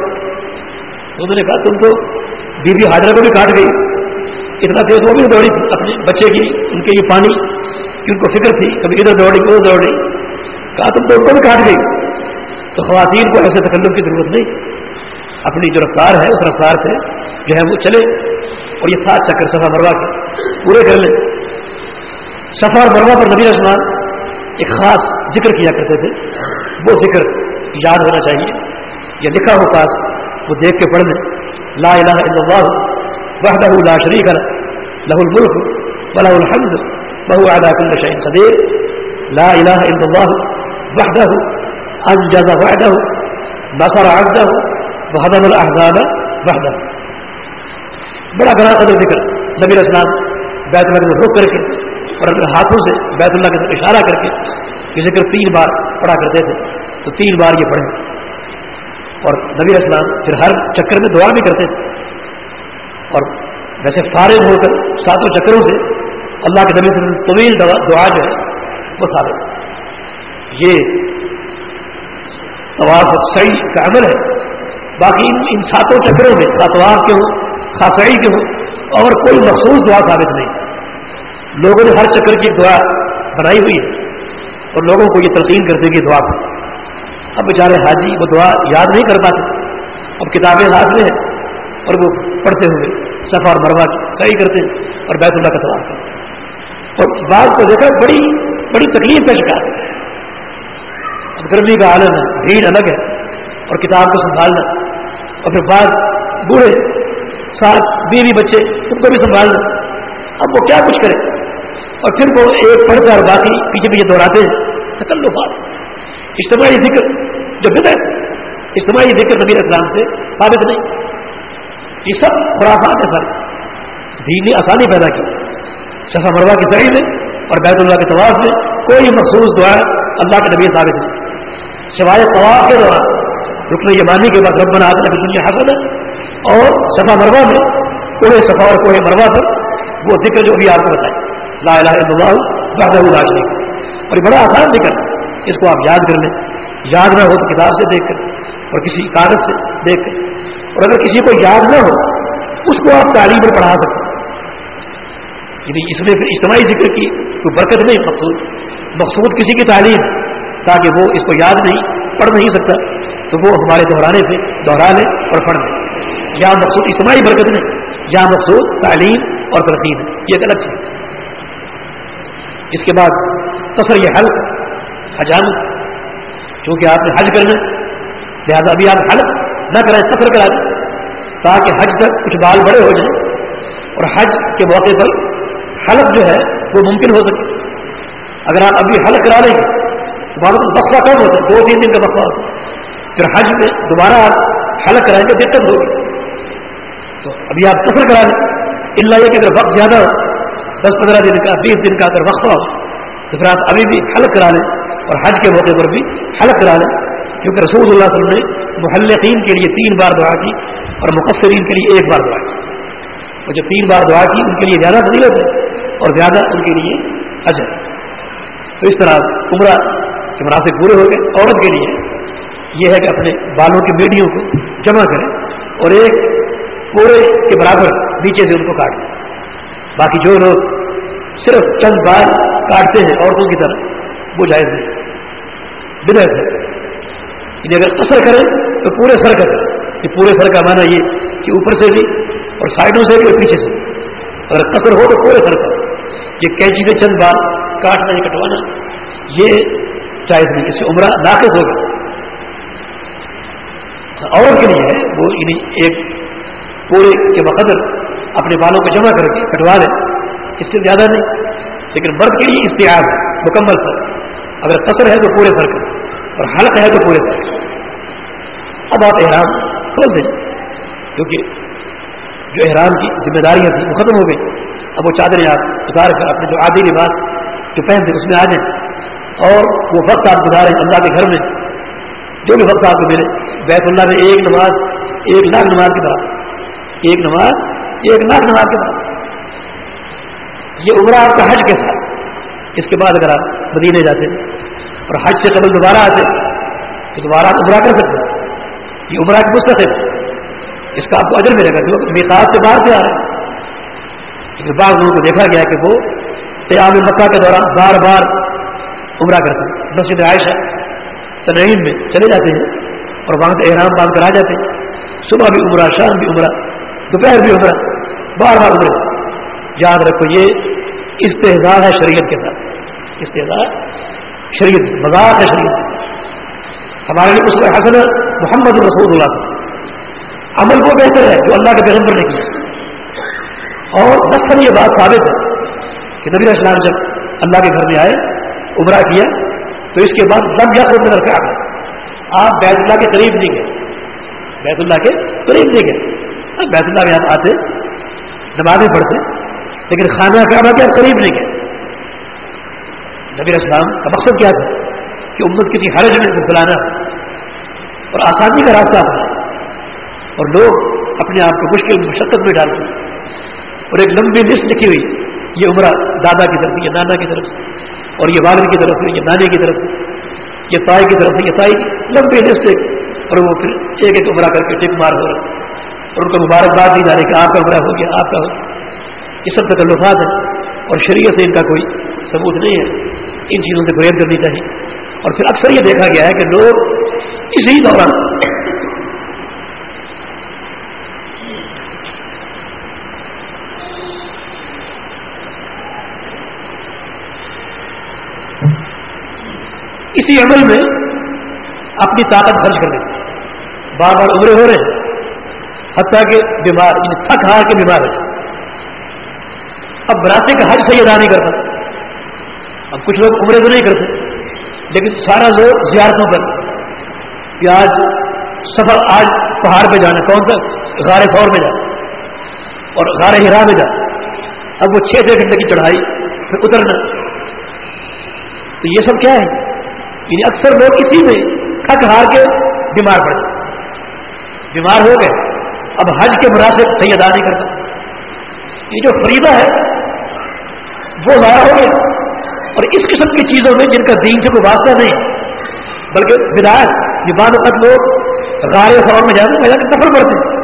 انہوں نے کہا، تم تو بی بی حاضرہ کو بھی کاٹ گئی۔ اتنا تیز وہ بھی دوڑی تھی، اپنے بچے کی، ان کے یہ پانی کی ان کو فکر تھی، کبھی ادھر دوڑی ادھر دوڑی۔ کہا، تم تو ان کو بھی کاٹ گئی۔ تو خواتین کو ایسے تکلم کی ضرورت نہیں۔ اپنی جو رفتار ہے، اس رفتار سے جو ہے وہ چلے۔ اور یہ سات چکر سفا مروا کے۔ پورے کر لیں سفا اور مروا پر نبی رسمان ایک خاص ذکر کیا کرتے تھے۔ وہ ذکر یاد ہونا چاہیے۔ یا لکھا ہو پاس، وہ دیکھ کے پڑھ لیں۔ لا الہ الا اللہ، وحدہ لا شریک لہ الملک ولہ الحمد وهو على كل شيء قدير لا اله الا الله وحده انجز وحده نصر عبده وهدم الاحزاب وحده بڑا بڑا قدر ذکر۔ نبی اسلام بیت اللہ کے رخ کر کے اور ہاتھوں سے بیت اللہ کے اشارہ کر کے یہ ذکر تین بار پڑھا کرتے تھے۔ تو تین بار یہ پڑھیں۔ اور نبی اسلام پھر ہر چکر میں دعا بھی کرتے تھے۔ اور ویسے فارغ ہو کر ساتوں چکروں سے اللہ کے نبی طویل دعا جو ہے وہ ثابت یہ طواف صحیح کا عمل ہے۔ باقی ان ساتوں چکروں میں خاطوار کے ہوں خاصائی کے ہوں اور کوئی مخصوص دعا ثابت نہیں۔ لوگوں نے ہر چکر کی دعا بنائی ہوئی ہے اور لوگوں کو یہ تلقین کرتے کہ دعا اب بیچارے حاجی وہ دعا یاد نہیں کر پاتے۔ اب کتابیں ہاتھ میں ہیں اور وہ پڑھتے ہوئے صفا اور مروا کی صحیح کرتے ہیں اور بیت اللہ کا سوال کرتے اور بعض کو دیکھا بڑی بڑی تکلیف کا شکار۔ اب گرمی کا عالم ہے، بھیڑ الگ ہے اور کتاب کو سنبھالنا۔ اور پھر بعض بوڑھے ساتھ بیوی بچے ان کو بھی سنبھالنا اب وہ کیا کچھ کرے؟ اور پھر وہ ایک پڑھ کر باقی پیچھے پیچھے دوہراتے ہیں۔ تکلفات۔ اجتماعی ذکر، جو بدر اجتماعی ذکر نبی اسلام سے ثابت نہیں۔ یہ سب خرافات ہے سر۔ دین نے آسانی پیدا کی۔ شفا مروا کی صحیح میں اور بیت اللہ کے طواف میں کوئی مخصوص دعا اللہ کے نبی ثابت نہیں۔ سوائے طواف کے دوران رکن یمانی کے بعد ربنا آدمی کی دنیا حاصل ہے اور شفا مروا میں کوئی صفا اور کوئی مروا پر وہ ذکر جو بھی آپ کو بتائیں۔ لا الہ الا اللہ بہت اللہ شریف اور یہ بڑا آسان ذکر اس کو آپ یاد کر لیں۔ یاد نہ ہو تو کتاب سے دیکھ کر، اور کسی کاغذ سے دیکھ کر۔ اور اگر کسی کو یاد نہ ہو، اس کو آپ تعلیم پر پڑھا سکتے یعنی اس میں پھر اجتماعی ذکر کی کوئی برکت نہیں مقصود۔ مقصود کسی کی تعلیم، تاکہ وہ اس کو یاد نہیں، پڑھ نہیں سکتا، تو وہ ہمارے دہرانے سے دوہرا لے اور پڑھ لے۔ یا مقصود اجتماعی برکت نہیں یا مقصود تعلیم اور ترقی ہے یہ ایک الگ چیز اس کے بعد تصر یہ حل حجام چونکہ آپ نے حج کرنا لہٰذا ابھی آپ حل نہ کریں، سفر کرا دیں، تاکہ حج تک کچھ بال بڑے ہو جائیں اور حج کے موقع پر حلق جو ہے وہ ممکن ہو سکے۔ اگر آپ ابھی حلق کرا لیں گے تو بعد وقفہ کم ہوتا ہے، دو تین دن کا وقفہ ہوتا ہے۔ پھر حج میں دوبارہ آپ حلق کرائیں گے، دقت ہوگی۔ تو ابھی آپ سفر کرا لیں اللہ یہ کہ اگر وقت زیادہ ہو، دس پندرہ دن کا، بیس دن کا اگر وقفہ ہو، تو پھر آپ ابھی بھی حلق کرا لیں اور حج کے موقع پر بھی حلق کرا لیں۔ کیونکہ رسول اللہ صلی اللہ علیہ وسلم نے محلقین کے لیے تین بار دعا کی اور مقصرین کے لیے ایک بار دعا کی۔ اور جو تین بار دعا کی، ان کے لیے زیادہ فضیلت ہے اور زیادہ ان کے لیے حج ہے۔ تو اس طرح عمرہ کے مناسب پورے ہو گئے۔ عورت کے لیے یہ ہے کہ اپنے بالوں کی بیڑیوں کو جمع کریں اور ایک پورے کے برابر نیچے سے ان کو کاٹ دیں باقی جو لوگ صرف چند بال کاٹتے ہیں عورتوں کی طرح وہ جائز نہیں۔ بدعت ہے۔ یعنی اگر قصر کریں تو پورے سر کریں یہ پورے سر کا معنی یہ کہ اوپر سے بھی اور سائڈوں سے بھی اور پیچھے سے اگر قصر ہو تو پورے سر کا۔ یہ کینچی میں چند بار کاٹنا یا کٹوانا، یہ چاہیے نہیں۔ اس سے عمرہ ناقص ہوگا۔ عورت کے لیے ہے، وہ یعنی ایک پورے کے بقدر اپنے بالوں کو جمع کر کے کٹوا لیں اس سے زیادہ نہیں۔ لیکن مرد کے لیے اشتہار ہے، مکمل سر اگر قصر ہے تو پورے سر کا اور حلق ہے تو پورے اب آپ احرام کھول دیں۔ کیونکہ جو احرام کی ذمہ داریاں تھیں وہ ختم ہو گئی۔ اب وہ چادریں آپ اتار کر اپنے جو آدھی لباس جو پہنتے اس میں آ جائیں۔ اور وہ وقت آپ گزاریں اللہ کے گھر میں۔ جو بھی وقت آپ کو ملے، بیت اللہ میں ایک نماز، ایک لاکھ نماز کے بعد۔ ایک نماز، ایک لاکھ نماز کے بعد۔ یہ عمرہ آپ کا حج کے ساتھ اس کے بعد اگر آپ مدینے جاتے اور حج سے قبل دوبارہ آتے، تو دوبارہ آپ عمرہ کر سکتے یہ عمرہ کی مستقل اس کا آپ کو اجر ملے گا۔ جو میقات سے باہر سے آ رہے ہیں لیکن بعض لوگوں کو دیکھا گیا کہ وہ قیام مکہ کے دوران بار بار عمرہ کرتے ہیں۔ مسجد عائشہ تنعیم میں چلے جاتے ہیں اور وہاں سے احرام باندھ کر آ جاتے ہیں۔ صبح بھی عمرہ، شام بھی عمرہ۔ دوپہر بھی عمرہ بار بار عمرہ یاد رکھو، یہ استحصال ہے شریعت کے ساتھ۔ استحصال شریعت، مذاق ہے شریعت۔ ہمارے لیے اس میں حسن محمد رسول اللہ عمل وہ بہتر ہے جو اللہ کے پیغمبر نے کیا۔ اور دفتر یہ بات ثابت ہے کہ نبی اسلام جب اللہ کے گھر میں آئے، عمرہ کیا، تو اس کے بعد لم یا خود آپ بیت اللہ کے قریب نہیں گئے۔ بیت اللہ کے قریب نہیں گئے۔ بیت اللہ میں آپ آتے، نمازیں پڑھتے، لیکن خانہ کعبہ کے آپ قریب نہیں گئے۔ نبی اسلام کا مقصد کیا تھا؟ کہ امت کسی حرج میں سے پلانا اور آسانی کا راستہ ہے اور لوگ اپنے آپ کو مشکل، مشقت میں ڈالتے۔ ہیں اور ایک لمبی لسٹ لکھی ہوئی، یہ عمرہ دادا کی طرف یا نانا کی طرف سے اور یہ والد کی طرف سے یہ نانے کی طرف سے یہ تائی کی طرف سے یہ تائی، لمبی لسٹ اور وہ پھر ایک ایک عمرہ کر کے ٹک مار ہو رہا۔ اور ان کو مبارکباد دی جا رہی کہ آپ کا عمرہ ہو گیا، آپ کا ہو گیا۔ یہ سب تکلفات ہیں اور شریعت سے ان کا کوئی ثبوت نہیں ہے۔ ان چیزوں سے گریز کرنی چاہیے۔ اور پھر اکثر یہ دیکھا گیا ہے کہ لوگ اسی دوران اسی عمل میں اپنی طاقت خرچ کر دیتے بار بار ابھرے ہو رہے ہیں۔ حتیٰ کہ بیمار یعنی تھک ہار کے بیمار ہو اب براسے کا حج صحیح ادا نہیں کرتا اب کچھ لوگ عمرے تو نہیں کرتے لیکن سارا لوگ زیارتوں پر۔ کہ آج سفر، آج پہاڑ پہ جانا، کون سا؟ غار فور میں جانا۔ اور غار ہرا میں جانا۔ اب وہ چھ چھ گھنٹے کی چڑھائی، پھر اترنا۔ تو یہ سب کیا ہے؟ یعنی اکثر لوگ اسی میں تھک ہار کے بیمار پڑے بیمار ہو گئے۔ اب حج کے مناسب صحیح ادا نہیں کرتا۔ یہ جو فریدہ ہے، وہ ضائع ہو گیا۔ اور اس قسم کی چیزوں میں جن کا دین سے کوئی واسطہ نہیں، بلکہ بدایت یہ بعد وقت لوگ غار فور میں جاتے ہیں نفر پڑتے ہیں۔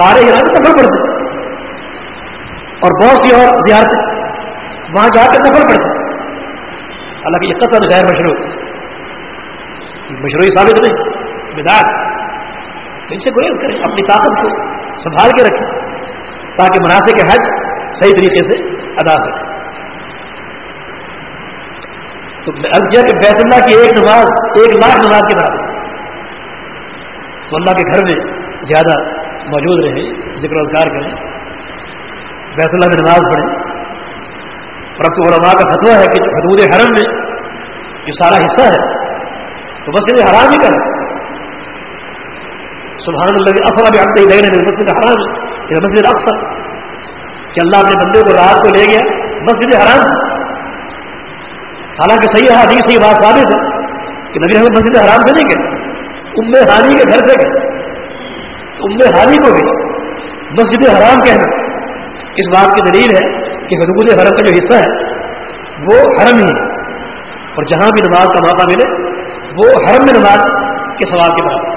غار ہرا میں پڑتے اور بہت سی اور زیارتیں، وہاں جا کے نفر پڑتے حالانکہ یہ قطر غیر مشروع۔ مشروعی ثابت نہیں بدار ان سے گریز کریں اپنی طاقت کو سنبھال کے رکھیں تاکہ مناسب کے حج صحیح طریقے سے ادا کریں تو کہ بیت اللہ کی ایک نماز، ایک لاکھ نماز کے بعد تو اللہ کے گھر میں زیادہ موجود رہیں، ذکر روزگار کریں، بیت اللہ میں نماز پڑھیں۔ اور اب تو علماء کا فتویٰ ہے کہ حدود حرم میں جو سارا حصہ ہے، تو مسجد حرام ہی کریں سبحان اللہ افرا بھی آتے ہی مسجد حرام یہ مسجد افسر کہ اللہ اپنے بندے کو رات کو لے گیا، مسجد حرام۔ حالانکہ صحیح حدیث سے یہ بات ثابت ہے کہ نبی احمد مسجد حرام سے نہیں گئے، ام ہانی کے گھر سے گئے۔ ام ہانی کو بھی مسجد حرام کہنا اس بات کی دلیل ہے کہ حدود حرم کا جو حصہ ہے، وہ حرم ہی ہے۔ اور جہاں بھی نماز کا موقع ملے، وہ حرم میں نماز کے سوال کے بعد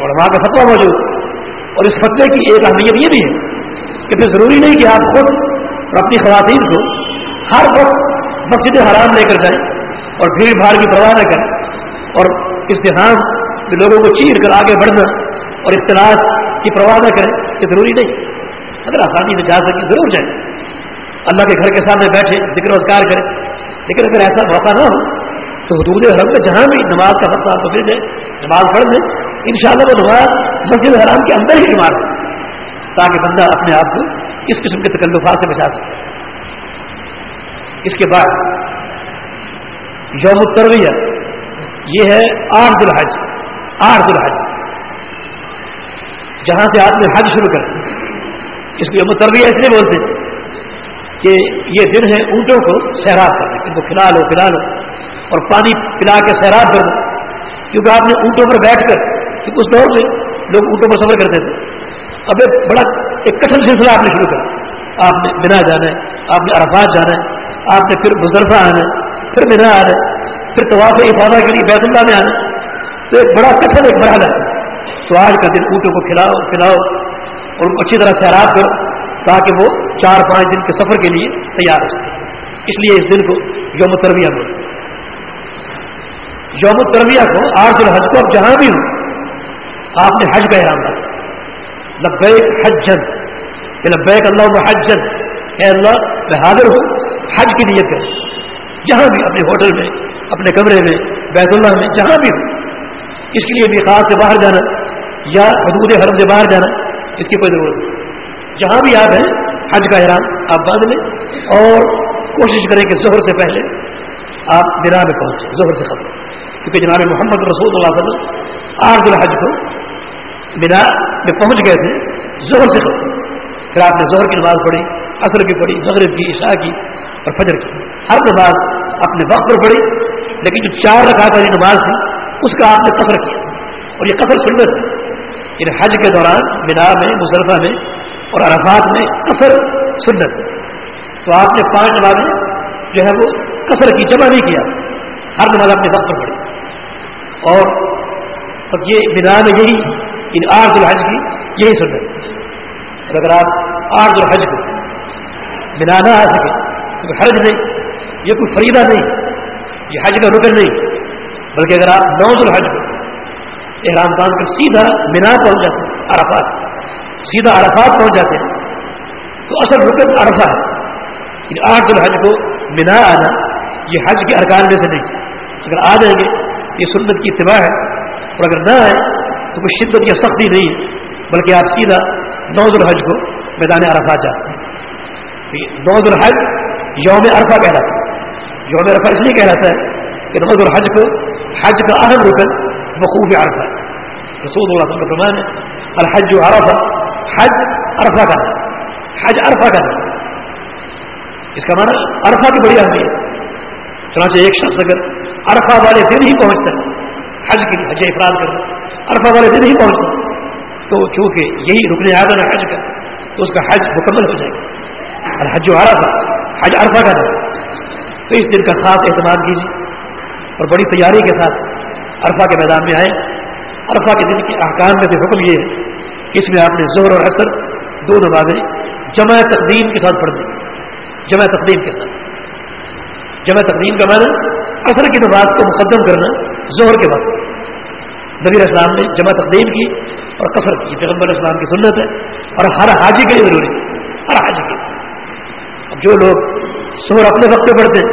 اور وہاں کا فتویٰ موجود۔ اور اس فتوے کی ایک اہمیت یہ بھی ہے کہ پھر ضروری نہیں کہ آپ خود اور اپنی خواتین کو ہر وقت مسجد حرام لے کر جائیں اور بھیڑ بھاڑ کی پرواہ نہ کریں اور استحام میں لوگوں کو چیر کر آگے بڑھنا اور اختلاط کی پرواہ نہ کریں، یہ ضروری نہیں۔ اگر آسانی میں جا سکیں ضرور جائیں، اللہ کے گھر کے سامنے بیٹھے، ذکر وزکار کریں، لیکن اگر ایسا موقع نہ ہو تو حدود حرم میں جہاں بھی نماز کا مسئلہ تو پھر جائے نماز پڑھ لیں۔ ان شاء اللہ وہ نماز مسجد حرام کے اندر ہی نماز تاکہ بندہ اپنے آپ کو اس قسم کے تکلفات سے بچا سکے۔ اس کے بعد یوم الترویہ، یہ ہے آٹھ الحج آٹھ الحج۔ جہاں سے آپ نے حج شروع کر، اس کو یوم الترویہ اس لیے بولتے کہ یہ دن ہے اونٹوں کو سیراب کرنے ان کو کھلا لو کھلا لو اور پانی پلا کے سیراب کر دو۔ کیونکہ آپ نے اونٹوں پر بیٹھ کر کیونکہ اس دور میں لوگ اونٹوں پر سفر کرتے تھے۔ اب ایک بڑا ایک کٹن سلسلہ آپ نے شروع کر آپ نے بنا جانا ہے، آپ نے عرفات جانا ہے، آپ نے پھر مظرفہ آنا ہے، پھر بنا آنا ہے، پھر طواف افادہ کے لیے بیت اللہ میں آنا تو ایک بڑا کٹن ایک بڑا ہے۔ تو آج کا دن اونٹوں کو کھلاؤ پلاؤ اور ان کو اچھی طرح سیراب کرو تاکہ وہ چار پانچ دن کے سفر کے لیے تیار ہو سکے۔ اس لیے اس دن کو یوم تربیہ بولتے یوم التربیہ کو آج الحج کو اب جہاں بھی ہوں آپ نے حج کا احرام رکھا لبیک حجن کہ لبیک اللہ حجن اے اللہ، میں حاضر ہوں، حج کی نیت کریں۔ جہاں بھی، اپنے ہوٹل میں، اپنے کمرے میں، بیت اللہ میں، جہاں بھی ہوں اس کے لیے بھی خاص سے باہر جانا یا حدود حرم سے باہر جانا، اس کی کوئی ضرورت نہیں۔ جہاں بھی آپ ہیں، حج کا احرام آپ باندھ لیں اور کوشش کریں کہ ظہر سے پہلے آپ بنا میں پہنچے، ظہر سے ختم کیونکہ جناب محمد رسول اللہ علیہ وسلم آٹھ الحج کو بنا میں پہنچ گئے تھے زہر سے قبل۔ پھر آپ نے زہر کی نماز پڑھی، عصر کی پڑھی، مغرب کی، عشاء کی اور فجر کی۔ ہر نماز اپنے وقت پر پڑھی، لیکن جو چار رکعت والی نماز تھی، اس کا آپ نے قصر کیا۔ اور یہ قصر سنت یعنی حج کے دوران بنا میں مصرفہ میں اور عرفات میں قصر سنت۔ تو آپ نے پانچ نمازیں جو ہے وہ قصر کی جمع نہیں کیا۔ ہر نماز اپنے وقت پر پڑھی۔ اور اب یہ بنا میں یہی یعنی ان آرد الحج کی یہی سنت۔ اور اگر آپ آرد الحج کو بنا نہ آ سکے، تو حرج نہیں، یہ کوئی فریدہ نہیں، یہ حج کا رکن نہیں۔ بلکہ اگر آپ نوز الحج کو احرام باندھ کر سیدھا مینا پہنچ جاتے ہیں، عرفات۔ سیدھا عرفات پہنچ جاتے ہیں۔ تو اصل رکن عرفہ ہے۔ یعنی ان آٹھ الحج کو مینا آنا یہ حج کے ارکان میں سے نہیں۔ اگر آ جائیں گے، یہ سنت کی اتباع ہے۔ اور اگر نہ آئے، تو کوئی شدت یا سختی نہیں بلکہ آپ سیدھا نوز الحج کو میدان عرفات جاتے ہیں۔ نوز الحج یوم عرفہ کہلاتا ہے۔ یوم عرفہ اس لیے کہلاتا ہے کہ نوز الحج کو حج کا اہم رکن بخوب عرفہ رسول اللہ صلی اللہ علیہ وسلم الحج عرفہ، حج عرفہ کا حج عرفہ کا اس کا معنی عرفہ کی بڑی اہمیت چنانچہ ایک شخص اگر عرفہ والے دن ہی پہنچتا ہے، حج کے لیے، حج افراد کرنا عرفہ والے دن ہی پہنچتا تو چونکہ یہی رکن اعظم ہے حج کا، تو اس کا حج مکمل ہو جائے گا۔ الحج عرفہ، حج عرفہ کا دن۔ تو اس دن کا خاص اہتمام کیجیے اور بڑی تیاری کے ساتھ عرفہ کے میدان میں آئے عرفہ کے دن کے احکام میں سے حکم یہ ہے کہ اس میں آپ نے زہر اور اثر دو نمازیں جمع تقدیم کے ساتھ پڑھ دی جمع تقدیم کے ساتھ۔ جمع تقدیم کا معنی اثر کی نماز کو مقدم کرنا زہر کے بعد۔ نبی اسلام نے جمع تقدیم کی اور قصر کی، پیغمبر اسلام کی سنت ہے اور ہر حاجی کے لیے ضروری ہے۔ ہر حاجی کے اب جو لوگ سہر اپنے وقت پہ پڑھتے ہیں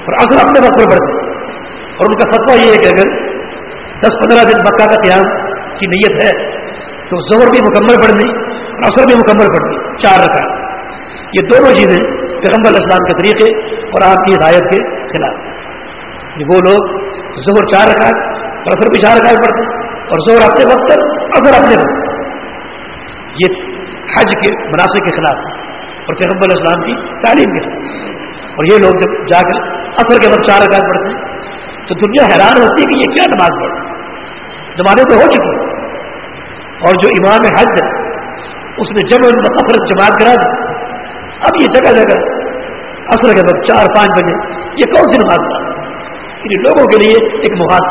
اور اثر اپنے وقت پہ پڑھتے ہیں، اور ان کا فتویٰ یہ ہے کہ اگر دس پندرہ دن مکہ کا قیام کی نیت ہے، تو زہر بھی مکمل پڑھنی اور اثر بھی مکمل پڑھنی، چار رکھا یہ دونوں چیزیں پیغمبر اسلام کے طریقے اور آپ کی ہدایت کے خلاف۔ یہ وہ لوگ زہر چار رکھا اور اثر بھی چار رکھا پڑھتے اور زہر اپنے وقت اثر اپنے وقت یہ حج کے مناسب کے خلاف اور پیغمبر اسلام کی تعلیم کے خلاف۔ اور یہ لوگ جب جا کر اثر کے وقت چار رکعت پڑھتے ہیں، تو دنیا حیران ہوتی ہے کہ یہ کیا نماز پڑھ زمانے تو ہو چکی اور جو امام حج ہے، اس نے جب ان اثر جماعت کرا دی۔ اب یہ جگہ جگہ اثر کے وقت چار پانچ بجے۔ یہ کون سی نماز پڑھ یعنی لوگوں کے لیے ایک محاذ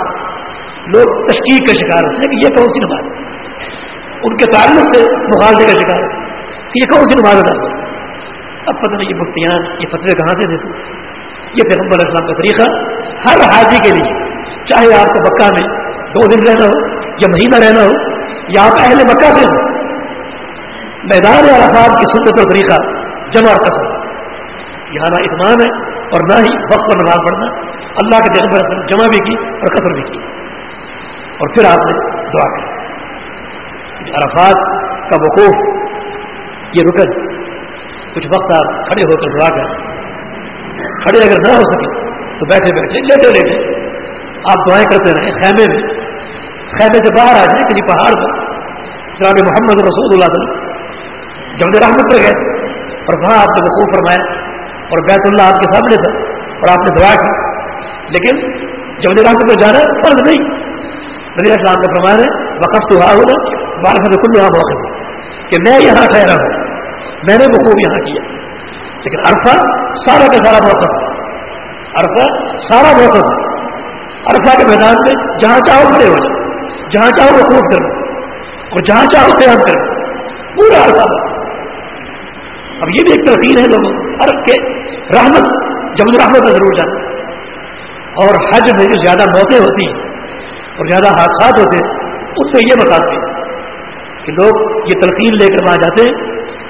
لوگ تشکیق کا شکار ہوتے ہیں کہ یہ کون سی نماز ان کے تعلق سے محاذے کا شکار کہ یہ کون سی نماز ادا اب پتہ نہیں یہ مفتیان یہ فتوے کہاں سے دیتے یہ پیغمبر اسلام کا طریقہ ہر حاجی کے لیے، چاہے آپ کو مکہ میں دو دن رہنا ہو یا مہینہ رہنا ہو، یا آپ اہل مکہ سے ہو، میدان عرفات کی سنت و طریقہ جمع قسم۔ یہاں نہ اطمان ہے اور نہ ہی وقت پر نماز پڑھنا۔ اللہ کے پیغمبر اسلام جمع بھی کی اور قطر بھی کی۔ اور پھر آپ نے دعا کی۔ عرفات کا وقوف، یہ رکن، کچھ وقت آپ کھڑے ہو کر دعا کر کھڑے اگر نہ ہو سکے تو بیٹھے بیٹھے، لیٹے لیٹے آپ دعائیں کرتے رہیں خیمے میں۔ خیمے سے باہر آ جائیں، کسی پہاڑ پر۔ جناب محمد رسول اللہ علیہ جب رحمت پر گئے اور وہاں آپ نے وقوف فرمایا۔ اور بیت اللہ آپ کے سامنے تھا اور آپ نے دعا کی۔ لیکن جب رحمت پر جانا فرض نہیں۔ نبی السلام کا فرمایا ہے وقف تو ہوا ہونا بارہ سے کل یہاں موقع کہ میں یہاں ٹھہرا ہوں۔ میں نے وقوف یہاں کیا۔ لیکن عرفہ سارا کا سارا موقف عرفہ سارا موقف عرفہ کے میدان میں جہاں چاہو کھڑے ہو جاؤ، جہاں چاہو وہ کرو اور جہاں چاہو قیام کرو۔ پورا عرفہ۔ اب یہ بھی ایک ترقین ہے لوگوں عرب کے رحمت، جب رحمت میں ضرور جانا اور حج میں جو زیادہ موتیں ہوتی ہیں اور زیادہ حادثات ہوتے ہیں، اس میں یہ بتاتے ہیں کہ لوگ یہ تلقین لے کر وہاں جاتے ہیں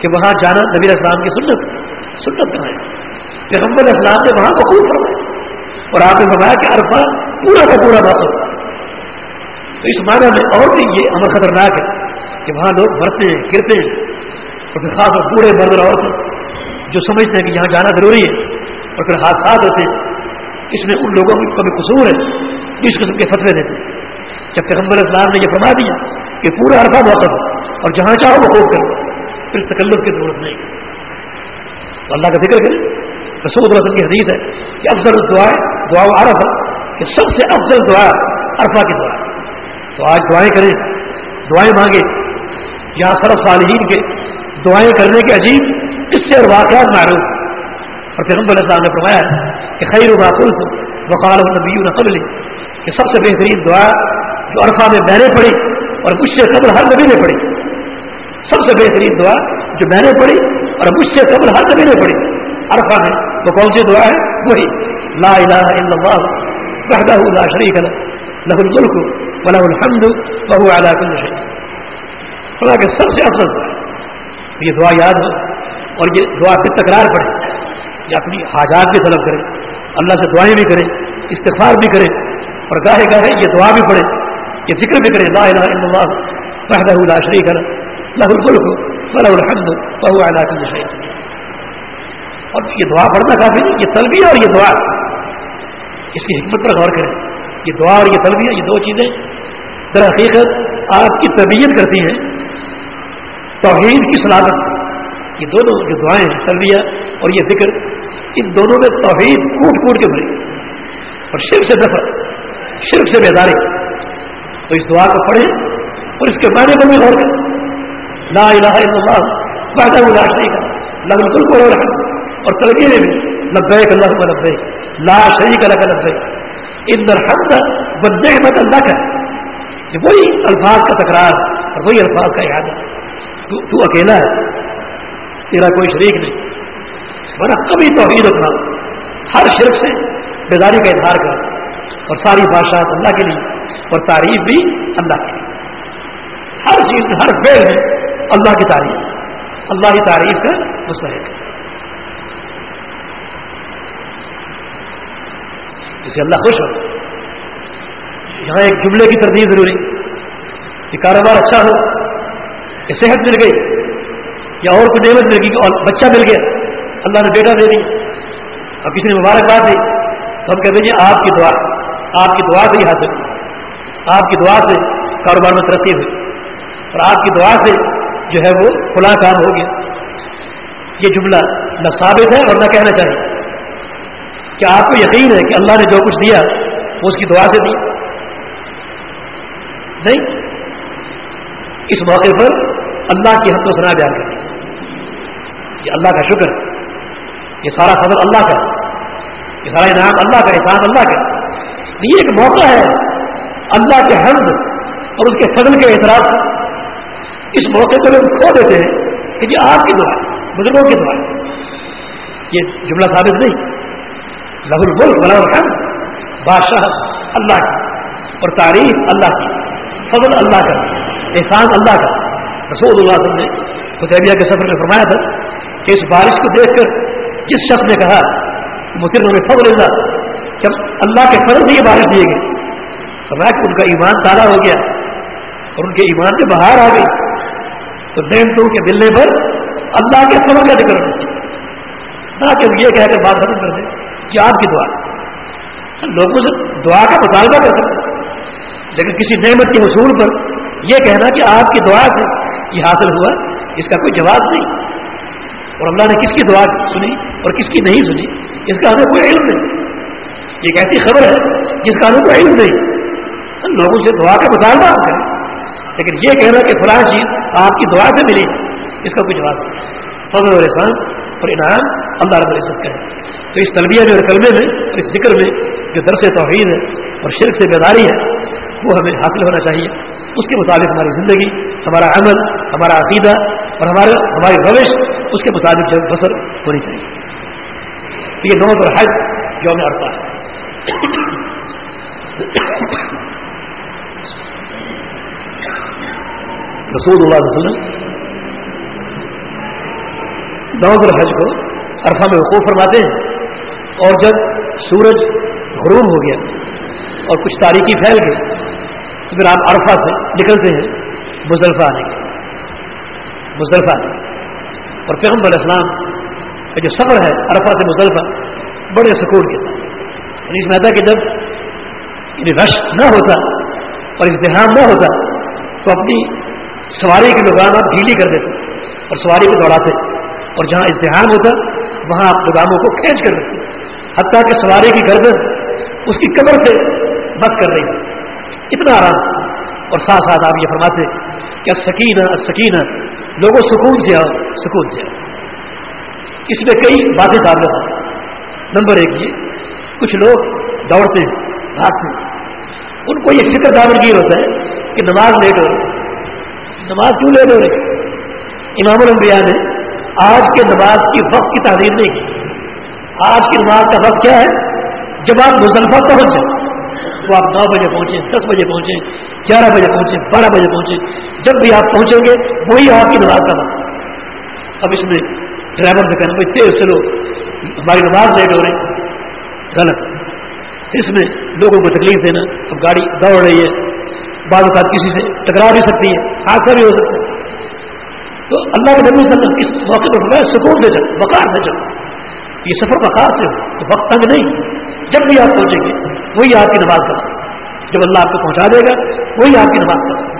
کہ وہاں جانا نبی اسلام کی سنت سنت بنائے پیغمبر اسلام نے وہاں قبول فرمایا اور آپ نے فرمایا کہ عرفہ پورا کا پورا موقع تو اس معنی میں اور بھی یہ امر خطرناک ہے کہ وہاں لوگ مرتے ہیں، گرتے ہیں، اور پھر خاص اور بوڑھے مرد اور عورتیں۔ جو سمجھتے ہیں کہ یہاں جانا ضروری ہے اور پھر حادثات ہوتے ہیں، اس میں ان لوگوں کی کبھی قصور ہے اس قسم کے فتوے دیتے ہیں۔ جب پیغمبر اسلام نے یہ فرما دیا کہ پورا عرفہ موقع ہو اور جہاں چاہو وہ خوب کرو، پھر تکلف کی ضرورت نہیں۔ تو اللہ کا ذکر کرے رسول اللہ کی حدیث ہے کہ افضل دعائیں دعا عرف کہ سب سے افضل دعا عرفہ کی دعا۔ تو آج دعائیں کریں، دعائیں مانگے یہاں صرف صالحین کے دعائیں کرنے کے عجیب اس سے اور واقعات معروف اور پھر علیہ السلام نے فرمایا کہ خیر و باقل وقال نبی قبل کہ سب سے بہترین دعا جو عرفہ میں میں نے پڑھی اور مجھ سے قبل ہر نبی نے پڑھی۔ سب سے بہترین دعا جو میں نے پڑھی اور مجھ سے قبل ہر نبی نے پڑھی۔ عرفہ میں وہ کون سی دعا ہے؟ وہی، لا الہ الا اللہ، وحدہ لا شریک له له الملک وله الحمد وهو على كل شيء خدا کے سب سے افضل دعا، یہ دعا یاد ہو۔ اور یہ دعا پھر تکرار پڑے یا اپنی حاجات بھی طلب کرے اللہ سے دعائیں بھی کرے استغفار بھی کرے اور گاہے گاہے یہ دعا بھی پڑھے یہ ذکر بھی کرے لا الہ الا اللہ، وحدہ لا شریک له له الملك وله الحمد وهو على كل شيء اور یہ دعا پڑھنا کافی نہیں، یہ تلبیہ اور یہ دعا۔ اس کی حکمت پر غور کریں، یہ دعا اور یہ تلبیہ، یہ دو چیزیں در حقیقت آپ کی تربیت کرتی ہیں، توحید کی سلامت یہ دونوں جو دعائیں ہیں تلبیہ اور یہ ذکر ان دونوں میں توحید کوٹ کوٹ کے بھری اور شرک سے دفع شرک سے بیداری۔ تو اس دعا کو پڑھیں اور اس کے معنی پر بھی غور کریں۔ لا الہ الا اللہ وحدہ لا شریک لگ الکل کو اور تربیے میں بھی لبیک اللہ کو لبیک لا شریک لک لبیک۔ ان الحمد والنعمت اللہ کا یہ وہی الفاظ کا تکرار اور وہی الفاظ کا احاطہ تو, تو اکیلا ہے۔ تیرا کوئی شریک نہیں۔ ورنہ کبھی توحید اپنا ہر شرک سے بیداری کا اظہار کر۔ اور ساری بادشاہ اللہ کے لیے۔ اور تعریف بھی اللہ کے لیے۔ ہر چیز، ہر فیل میں اللہ کی تعریف۔ اللہ کی تعریف کا مستحق۔ اسے اللہ خوش ہو۔ یہاں ایک جملے کی تردید ضروری۔ کہ کاروبار اچھا ہو، کہ صحت مل گئی۔ یا اور کوئی نعمت مل گئی اور بچہ مل گیا، اللہ نے بیٹا دے دیا اور کسی نے مبارکباد دی۔ تو ہم کہتے ہیں جی، آپ کی دعا، آپ کی دعا سے ہی حاصل۔ آپ کی دعا سے کاروبار میں ترقی ہوئی۔ اور آپ کی دعا سے جو ہے وہ کھلا کام ہو گیا۔ یہ جملہ نہ ثابت ہے اور نہ کہنا چاہیے۔ کیا آپ کو یقین ہے کہ اللہ نے جو کچھ دیا، وہ اس کی دعا سے دیا نہیں۔ اس موقع پر اللہ کی حد و سنا بیان کر دی یہ اللہ کا شکر یہ سارا فضل اللہ کا یہ سارا انعام اللہ کا احسان اللہ کا یہ ایک موقع ہے اللہ کے حمد اور اس کے فضل کے اعتراض۔ اس موقع کو لوگ کھو دیتے ہیں کہ یہ آپ کی دعا بزرگوں کی دعا یہ جملہ ثابت نہیں۔ لہ الملک ولا الحمد، بادشاہ اللہ کی اور تعریف اللہ کی، فضل اللہ کا، احسان اللہ کا۔ رسول اللہ وسلم نے خدیبیہ کے سفر میں فرمایا تھا اس بارش کو دیکھ کر جس شخص نے کہا متر میں فضل اللہ، جب اللہ کے فرض سے یہ بارش دیے گئے. فرمایا کہ ان کا ایمان تازہ ہو گیا اور ان کے ایمان میں باہر آ گئی۔ تو نعمتوں کے ملنے پر اللہ کے فرض کا ذکر ہونا چاہیے نہ کہ یہ کہہ کر بات ختم کر دیں کہ آپ کی دعا۔ لوگوں سے دعا کا مطالبہ کر سکتے لیکن کسی نعمت کے حصول پر یہ کہنا کہ آپ کی دعا سے یہ حاصل ہوا، اس کا کوئی جواب نہیں۔ اور اللہ نے کس کی دعا سنی اور کس کی نہیں سنی؟ اس کا ہمیں کوئی علم نہیں۔ ایک ایسی خبر ہے جس کا کو علم نہیں۔ لوگوں سے دعا کا مطالبہ ہم کریں۔ لیکن یہ کہنا کہ فلاں چیز آپ کی دعا سے ملی، اس کا کوئی جواب نہیں۔ فضل اور احسان اور انعام اللہ رب العزت کا ہے تو اس تلبیہ جو کلمے میں اور اس ذکر میں جو درس توحید ہے اور شرک سے بیداری ہے، وہ ہمیں حاصل ہونا چاہیے۔ اس کے مطابق ہماری زندگی، ہمارا عمل، ہمارا عقیدہ اور ہمارے ہماری روش اس کے مطابق جو بسر ہونی چاہیے۔ یہ نوز اور حج جو ہمیں اڑتا ہے۔ رسول اللہ علیہ وسلم نوز الحج کو عرفہ میں وقوف فرماتے ہیں۔ اور جب سورج غروب ہو گیا اور کچھ تاریخی پھیل گئی، تو پھر آپ عرفہ سے نکلتے ہیں مزدلفہ آنے کے مزدلفہ اور پیغمبر اسلام کا جو سفر ہے عرفہ سے مزدلفہ بڑے سکون کے ساتھ۔ یعنی اس میں کہ جب یعنی رش نہ ہوتا اور ازدحام نہ ہوتا، تو اپنی سواری کی دکان آپ ڈھیلی کر دیتے اور سواری کو دوڑاتے اور جہاں ازدحام ہوتا، وہاں آپ دکانوں کو کھینچ کر دیتے۔ حتیٰ کہ سواری کی گردن اس کی کمر سے بس کر رہی۔ اتنا آرام۔ اور ساتھ ساتھ آپ یہ فرماتے کہ سکینہ سکینہ۔ لوگوں سکون سے آؤ سکون سے آؤ اس میں کئی باتیں ڈال نمبر ایک یہ، کچھ لوگ دوڑتے ہیں، بھاگتے ہیں۔ ان کو یہ فکر دامرگیر ہوتا ہے کہ نماز لیٹ ہو رہی نماز کیوں لیٹ ہو رہی امام الانبیاء نے آج کے نماز کی وقت کی تعلیم نہیں کی۔ آج کی نماز کا وقت کیا ہے؟ جب آپ مزلفہ پہنچ جائیں۔ تو آپ نو بجے پہنچے، دس بجے پہنچے، گیارہ بجے پہنچے، بارہ بجے پہنچے۔ جب بھی آپ پہنچیں گے، وہی آپ کی نماز کا وقت۔ اب اس میں ڈرائیور سے کہنا، بھائی تیز چلو، ہماری نماز لیٹ ہو رہی غلط۔ اس میں لوگوں کو تکلیف دینا، اب گاڑی دوڑ رہی ہے۔ بعض اوقات کسی سے ٹکرا بھی سکتی ہے، حادثہ بھی ہو سکتا ہے۔ تو اللہ کے نبی صلی اللہ علیہ وسلم اس موقع پر فرمایا، سکون سے چل، وقار سے چل۔ یہ سفر وقار سے ہو تو وقت تنگ نہیں۔ جب بھی آپ پہنچیں گے وہی آپ کی نماز کریں جب اللہ آپ کو پہنچا دے گا، وہی آپ کی نماز کریں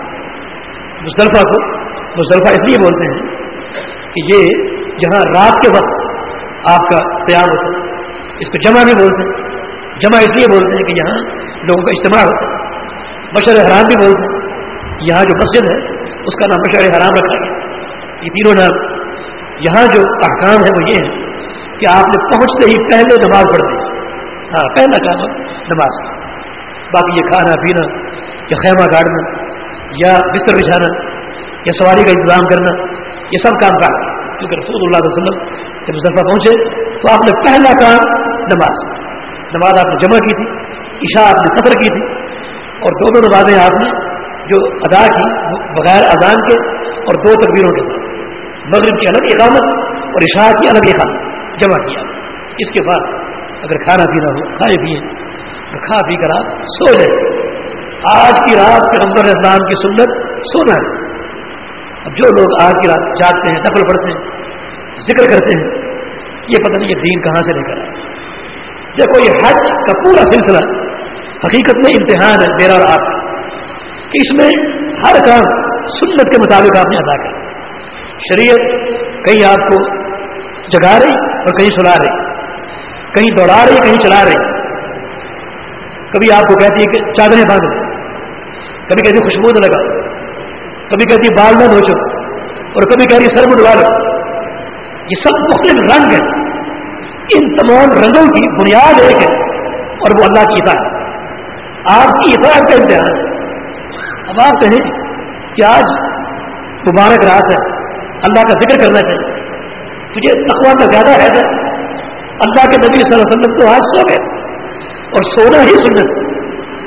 مصطلفہ کو مصطلفہ اس لیے بولتے ہیں کہ یہ جہاں رات کے وقت آپ کا قیام ہوتا ہے، اس کو جمع بھی بولتے ہیں۔ جمع اس لیے بولتے ہیں کہ یہاں لوگوں کا اجتماع ہوتا ہے۔ مشر حرام بھی بولتے ہیں۔ یہاں جو مسجد ہے، اس کا نام مشر حرام رکھا گیا۔ یہ تینوں نام۔ یہاں جو احکام ہے وہ یہ ہے کہ آپ نے پہنچتے ہی پہلے نماز پڑھ دی ہاں پہلا کام نماز۔ باقی یہ کھانا، پینا، یا خیمہ گاڑنا، یا بستر بچھانا، یا سواری کا انتظام کرنا، یہ سب کام کر کیونکہ رسول اللہ علیہ وسلم جب مظفر پہنچے تو آپ نے پہلا کام نماز۔ نماز آپ نے جمع کی تھی، عشاء آپ نے سفر کی تھی، اور دونوں نمازیں آپ نے جو ادا کی، بغیر اذان کے اور دو تقبیروں کے ساتھ۔ مغرب کی الگ اقامت اور عشاء کی الگ اقامت جمع کیا۔ اس کے بعد اگر کھانا پینا ہو، کھائے پیے تو کھا پی کر آپ سو جائیں۔ آج کی رات کے نمبر اسلام کی سنت سونا ہے۔ اب جو لوگ آج کی رات جاگتے ہیں، نفل پڑھتے ہیں، ذکر کرتے ہیں، یہ پتہ نہیں یہ دین کہاں سے لے کر آئے۔ دیکھو، یہ حج کا پورا سلسلہ حقیقت میں امتحان ہے، میرا اور آپ کہ اس میں ہر کام سنت کے مطابق آپ نے ادا کر شریعت کہیں آپ کو جگا رہی اور کہیں سلا رہی۔ کہیں دوڑا رہی کہیں چلا رہی کبھی آپ کو کہتی ہے کہ چادریں باندھ۔ کبھی کہتی خوشبو نہ لگا۔ کبھی کہتی بال نہ دھوچو اور کبھی کہتی سر میں ڈوا لو۔ یہ سب مختلف رنگ ہیں۔ ان تمام رنگوں کی بنیاد ایک ہے اور وہ اللہ کی اطاعت آپ کی اطاعت کا امتحان ہے۔ اب آپ کہیں کہ آج مبارک رات ہے۔ اللہ کا ذکر کرنا چاہیے۔ تجھے تقوا کا زیادہ ہے۔ اللہ کے نبی صلی اللہ علیہ وسلم تو آج سو گئے اور سونا ہی سنت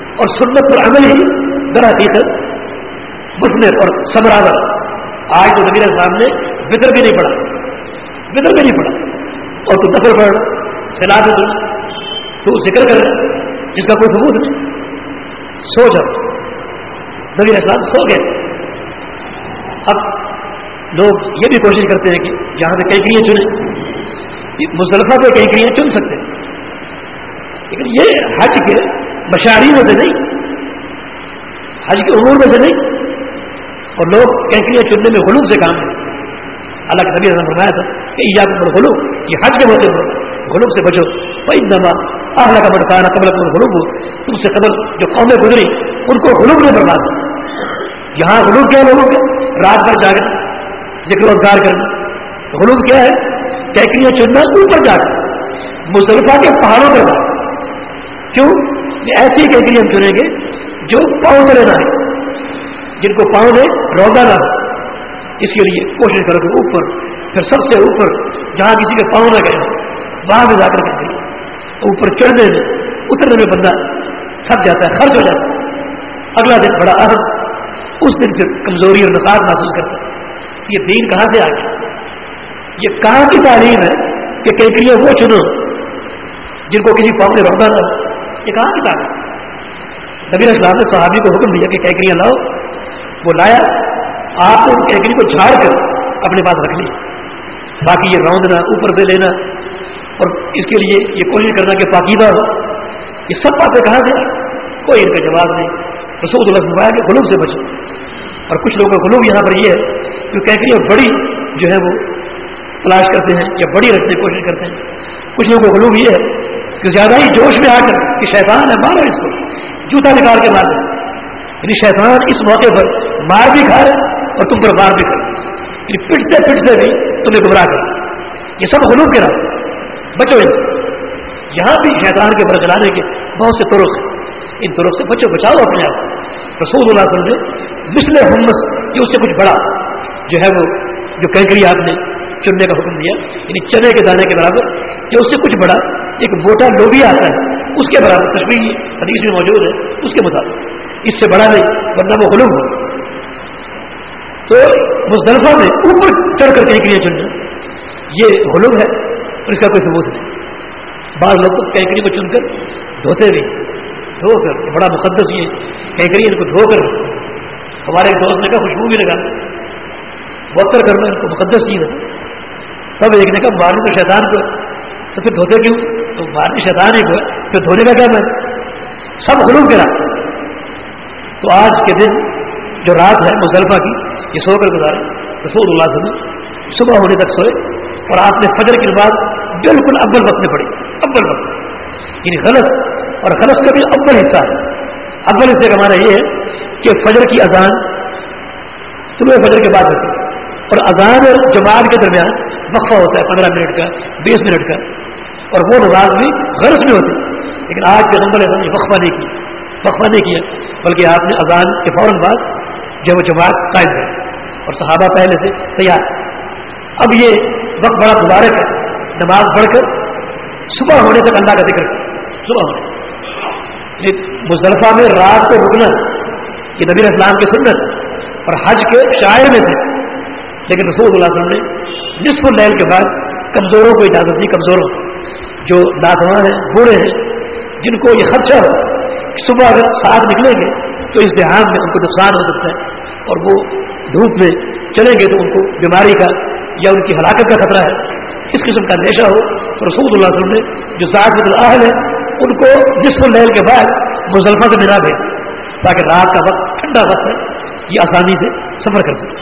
اور سنت پر عمل ہی در حقیقت مسلم اور سمراور آج تو نبی السلام نے بطر بھی نہیں پڑھا۔ بطر بھی نہیں پڑھا۔ اور تو دفر پڑھ سلا دے تو ذکر کر، جس کا کوئی ثبوت نہیں۔ سو جا نبی اسلام سو گئے۔ اب لوگ یہ بھی کوشش کرتے ہیں کہ جہاں سے کئی کریاں چنیں مسلفہ پہ کئی کریاں چن سکتے ہیں۔ لیکن یہ حج کے مشاعری میں سے نہیں۔ حج کے عمور میں سے نہیں۔ اور لوگ کینکریاں چننے میں غلوب سے کام ہے اللہ کے نبی نے فرمایا تھا کہ ایجاد پر غلوب یہ حج کے موقع پر غلوب سے بچو۔ بھائی نما آخلا کا مرکانہ قبل اپنا غلوب ہو تم سے قبل جو قومیں گزری، ان کو غلوب نے برباد یہاں غلوب کیا لوگوں کے؟ رات بھر جاگنا، ذکر روزگار کرنا۔ غلوب کیا ہے؟ ٹیکریاں چننا اوپر جا کر مسلفہ کے پہاڑوں پر جا کیوں؟ ایسی ٹیکری ہم چنیں گے جو پاؤں کرے نہ جن کو پاؤں نے روزہ نہ ہو اس کے لیے کوشش کرو کہ اوپر، پھر سب سے اوپر، جہاں کسی کے پاؤں نہ گئے وہاں بھی جا کر کے اوپر چڑھنے میں، اترنے میں بندہ تھک جاتا ہے، خرچ ہو جاتا ہے۔ اگلا دن بڑا اہم، اس دن پھر کمزوری اور نقاب محسوس کرتا ہے۔ یہ دین کہاں سے آ گیا؟ یہ کہاں کی تعلیم ہے کہ کینکریاں وہ چنو جن کو کسی پاؤں نے روکا تھا؟ یہ کہاں کی تعلیم نبی اسلام نے صحابی کو حکم دیا کہ کینکریاں لاؤ، وہ لایا، آپ کو کیکری کو جھاڑ کر اپنے پاس رکھ لی۔ باقی یہ روندنا، اوپر سے لینا، اور اس کے لیے یہ کوشش کرنا کہ پاکیدہ ہو۔ یہ سب باتیں کہاں سے؟ کوئی ان کا جواب نہیں۔ رسول اللہ فرمایا کہ غلوب سے بچو۔ اور کچھ لوگوں کا غلوب یہاں پر یہ ہے کہ کیکری اور بڑی جو ہے وہ تلاش کرتے ہیں یا بڑی رکھنے کی کوشش کرتے ہیں۔ کچھ لوگوں کا غلوب یہ ہے کہ زیادہ ہی جوش میں آ کر کہ شیطان ہے، مارو اس کو۔ جوتا نکال کے مار دیں یعنی شیطان اس موقع پر مار بھی کھا رہے اور تم پر بار بھی کر یعنی پٹتے پٹتے بھی تمہیں گمراہ کر یہ سب غلوب کے راستے بچو ان یہاں بھی شیطان کے برچ لانے کے بہت سے طرق ہیں۔ ان طرف سے بچوں بچاؤ اپنے آپ رسول اللہ صلی اللہ علیہ وسلم نے مسل حمس یہ اس سے کچھ بڑا جو ہے وہ، جو کینکری آپ نے چننے کا حکم دیا یعنی چنے کے دانے کے برابر یہ اس سے کچھ بڑا ایک موٹا لوبی آتا ہے، اس کے برابر تصویر حدیث میں موجود ہے، اس کے مطابق۔ اس سے بڑا نہیں، ورنہ وہ غلوم ہو۔ تو مزدلفہ میں اوپر چڑھ کر کینکریاں چننا یہ غلوم ہے اور اس کا کوئی ثبوت نہیں۔ بعض لوگ تو کینکری کو چن کر دھوتے بھی دھو کر بڑا مقدس یہ کینکری ان کو دھو کر۔ ہمارے ایک دوست نے کہا، خوشبو بھی لگا۔ بہتر کرنا ان کو مقدس چیز ہے۔ تب ایک نے کہا مارنے تو شیطان کو تو پھر دھوتے کیوں؟ تو مارنے شیطان ہی کو پھر دھونے کا کیا میں سب غلوم کے تو آج کے دن جو رات ہے مصلفہ کی، یہ سو کر گزارے رسول اللہ صلی اللہ علیہ وسلم صبح ہونے تک سوئے اور آپ نے فجر کے بعد بالکل ابل وقت میں پڑی ابل وقت۔ یعنی غلط۔ اور غلط کا بھی ابل حصہ ہے۔ ابل حصے کا ہمارا یہ ہے کہ فجر کی اذان صبح فجر کے بعد ہوتی ہے۔ اور اذان اور جماعت کے درمیان وقفہ ہوتا ہے پندرہ منٹ کا، بیس منٹ کا۔ اور وہ نماز بھی غرض میں ہوتی۔ لیکن آج کے نمبر نے وقفہ نہیں کیا۔ وقفہ نہیں کیا، بلکہ آپ نے اذان کے فوراً بعد جو وہ جماعت قائم ہے اور صحابہ پہلے سے تیار۔ اب یہ وقت بڑا مبارک ہے۔ نماز پڑھ کر صبح ہونے تک اللہ کا ذکر صبح ہونے۔ مصطلفہ میں رات کو رکنا یہ نبی اسلام کی سنت اور حج کے شاعر میں تھے لیکن رسول اللہ علیہ وسلم نے نصف اللیل کے بعد کمزوروں کو اجازت دی، کمزوروں جو ناتواں ہیں، بوڑھے ہیں، جن کو یہ خدشہ ہو صبح اگر ساتھ نکلیں گے تو اس دھیان میں ان کو نقصان ہو سکتا ہے اور وہ دھوپ میں چلیں گے تو ان کو بیماری کا یا ان کی ہلاکت کا خطرہ ہے۔ اس قسم کا نیشہ ہو تو رسول اللہ علیہ وسلم نے جو سات الحل ہے ان کو جس کو کے بعد مزلفہ سے ملا بھیج تاکہ رات کا وقت، ٹھنڈا وقت ہے، یہ آسانی سے سفر کر سکے۔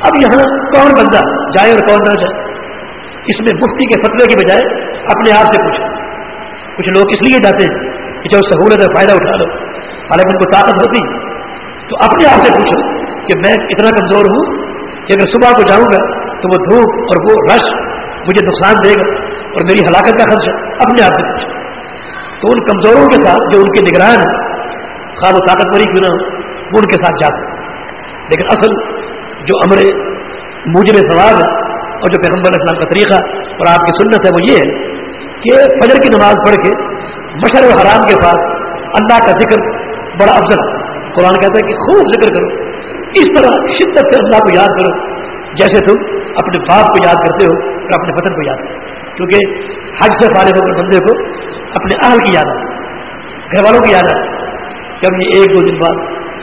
اب یہاں کون بندہ جائے اور کون نہ جائے؟ اس میں مفتی کے فتوے کی بجائے اپنے آپ سے پوچھیں۔ کچھ لوگ اس لیے جاتے ہیں کہ چلو سہولت کا فائدہ اٹھا لو، حالانکہ ان کو طاقت ہوتی تو اپنے آپ سے پوچھو کہ میں اتنا کمزور ہوں کہ اگر صبح کو جاؤں گا تو وہ دھوپ اور وہ رش مجھے نقصان دے گا اور میری ہلاکت کا خرچہ اپنے آپ سے پوچھو۔ تو ان کمزوروں کے ساتھ جو ان کے نگران ہیں خواب و طاقتوری کیوں نہ ہو وہ ان کے ساتھ جا سکتے لیکن اصل جو امر موجب ثواب ہے اور جو پیغمبر اسلام کا طریقہ اور آپ کی سنت ہے وہ یہ ہے کہ فجر کی نماز پڑھ کے مشر و حرام کے پاس اللہ کا ذکر بڑا افضل قرآن کہتا ہے کہ خوب ذکر کرو۔ اس طرح شدت سے اللہ کو یاد کرو۔ جیسے تم اپنے باپ کو یاد کرتے ہو اور اپنے وطن کو یاد کرو کیونکہ حج سے فارغ ہو کر بندے کو اپنے اہل کی یاد آتی گھر والوں کی یاد آتی جب یہ ایک دو دن بعد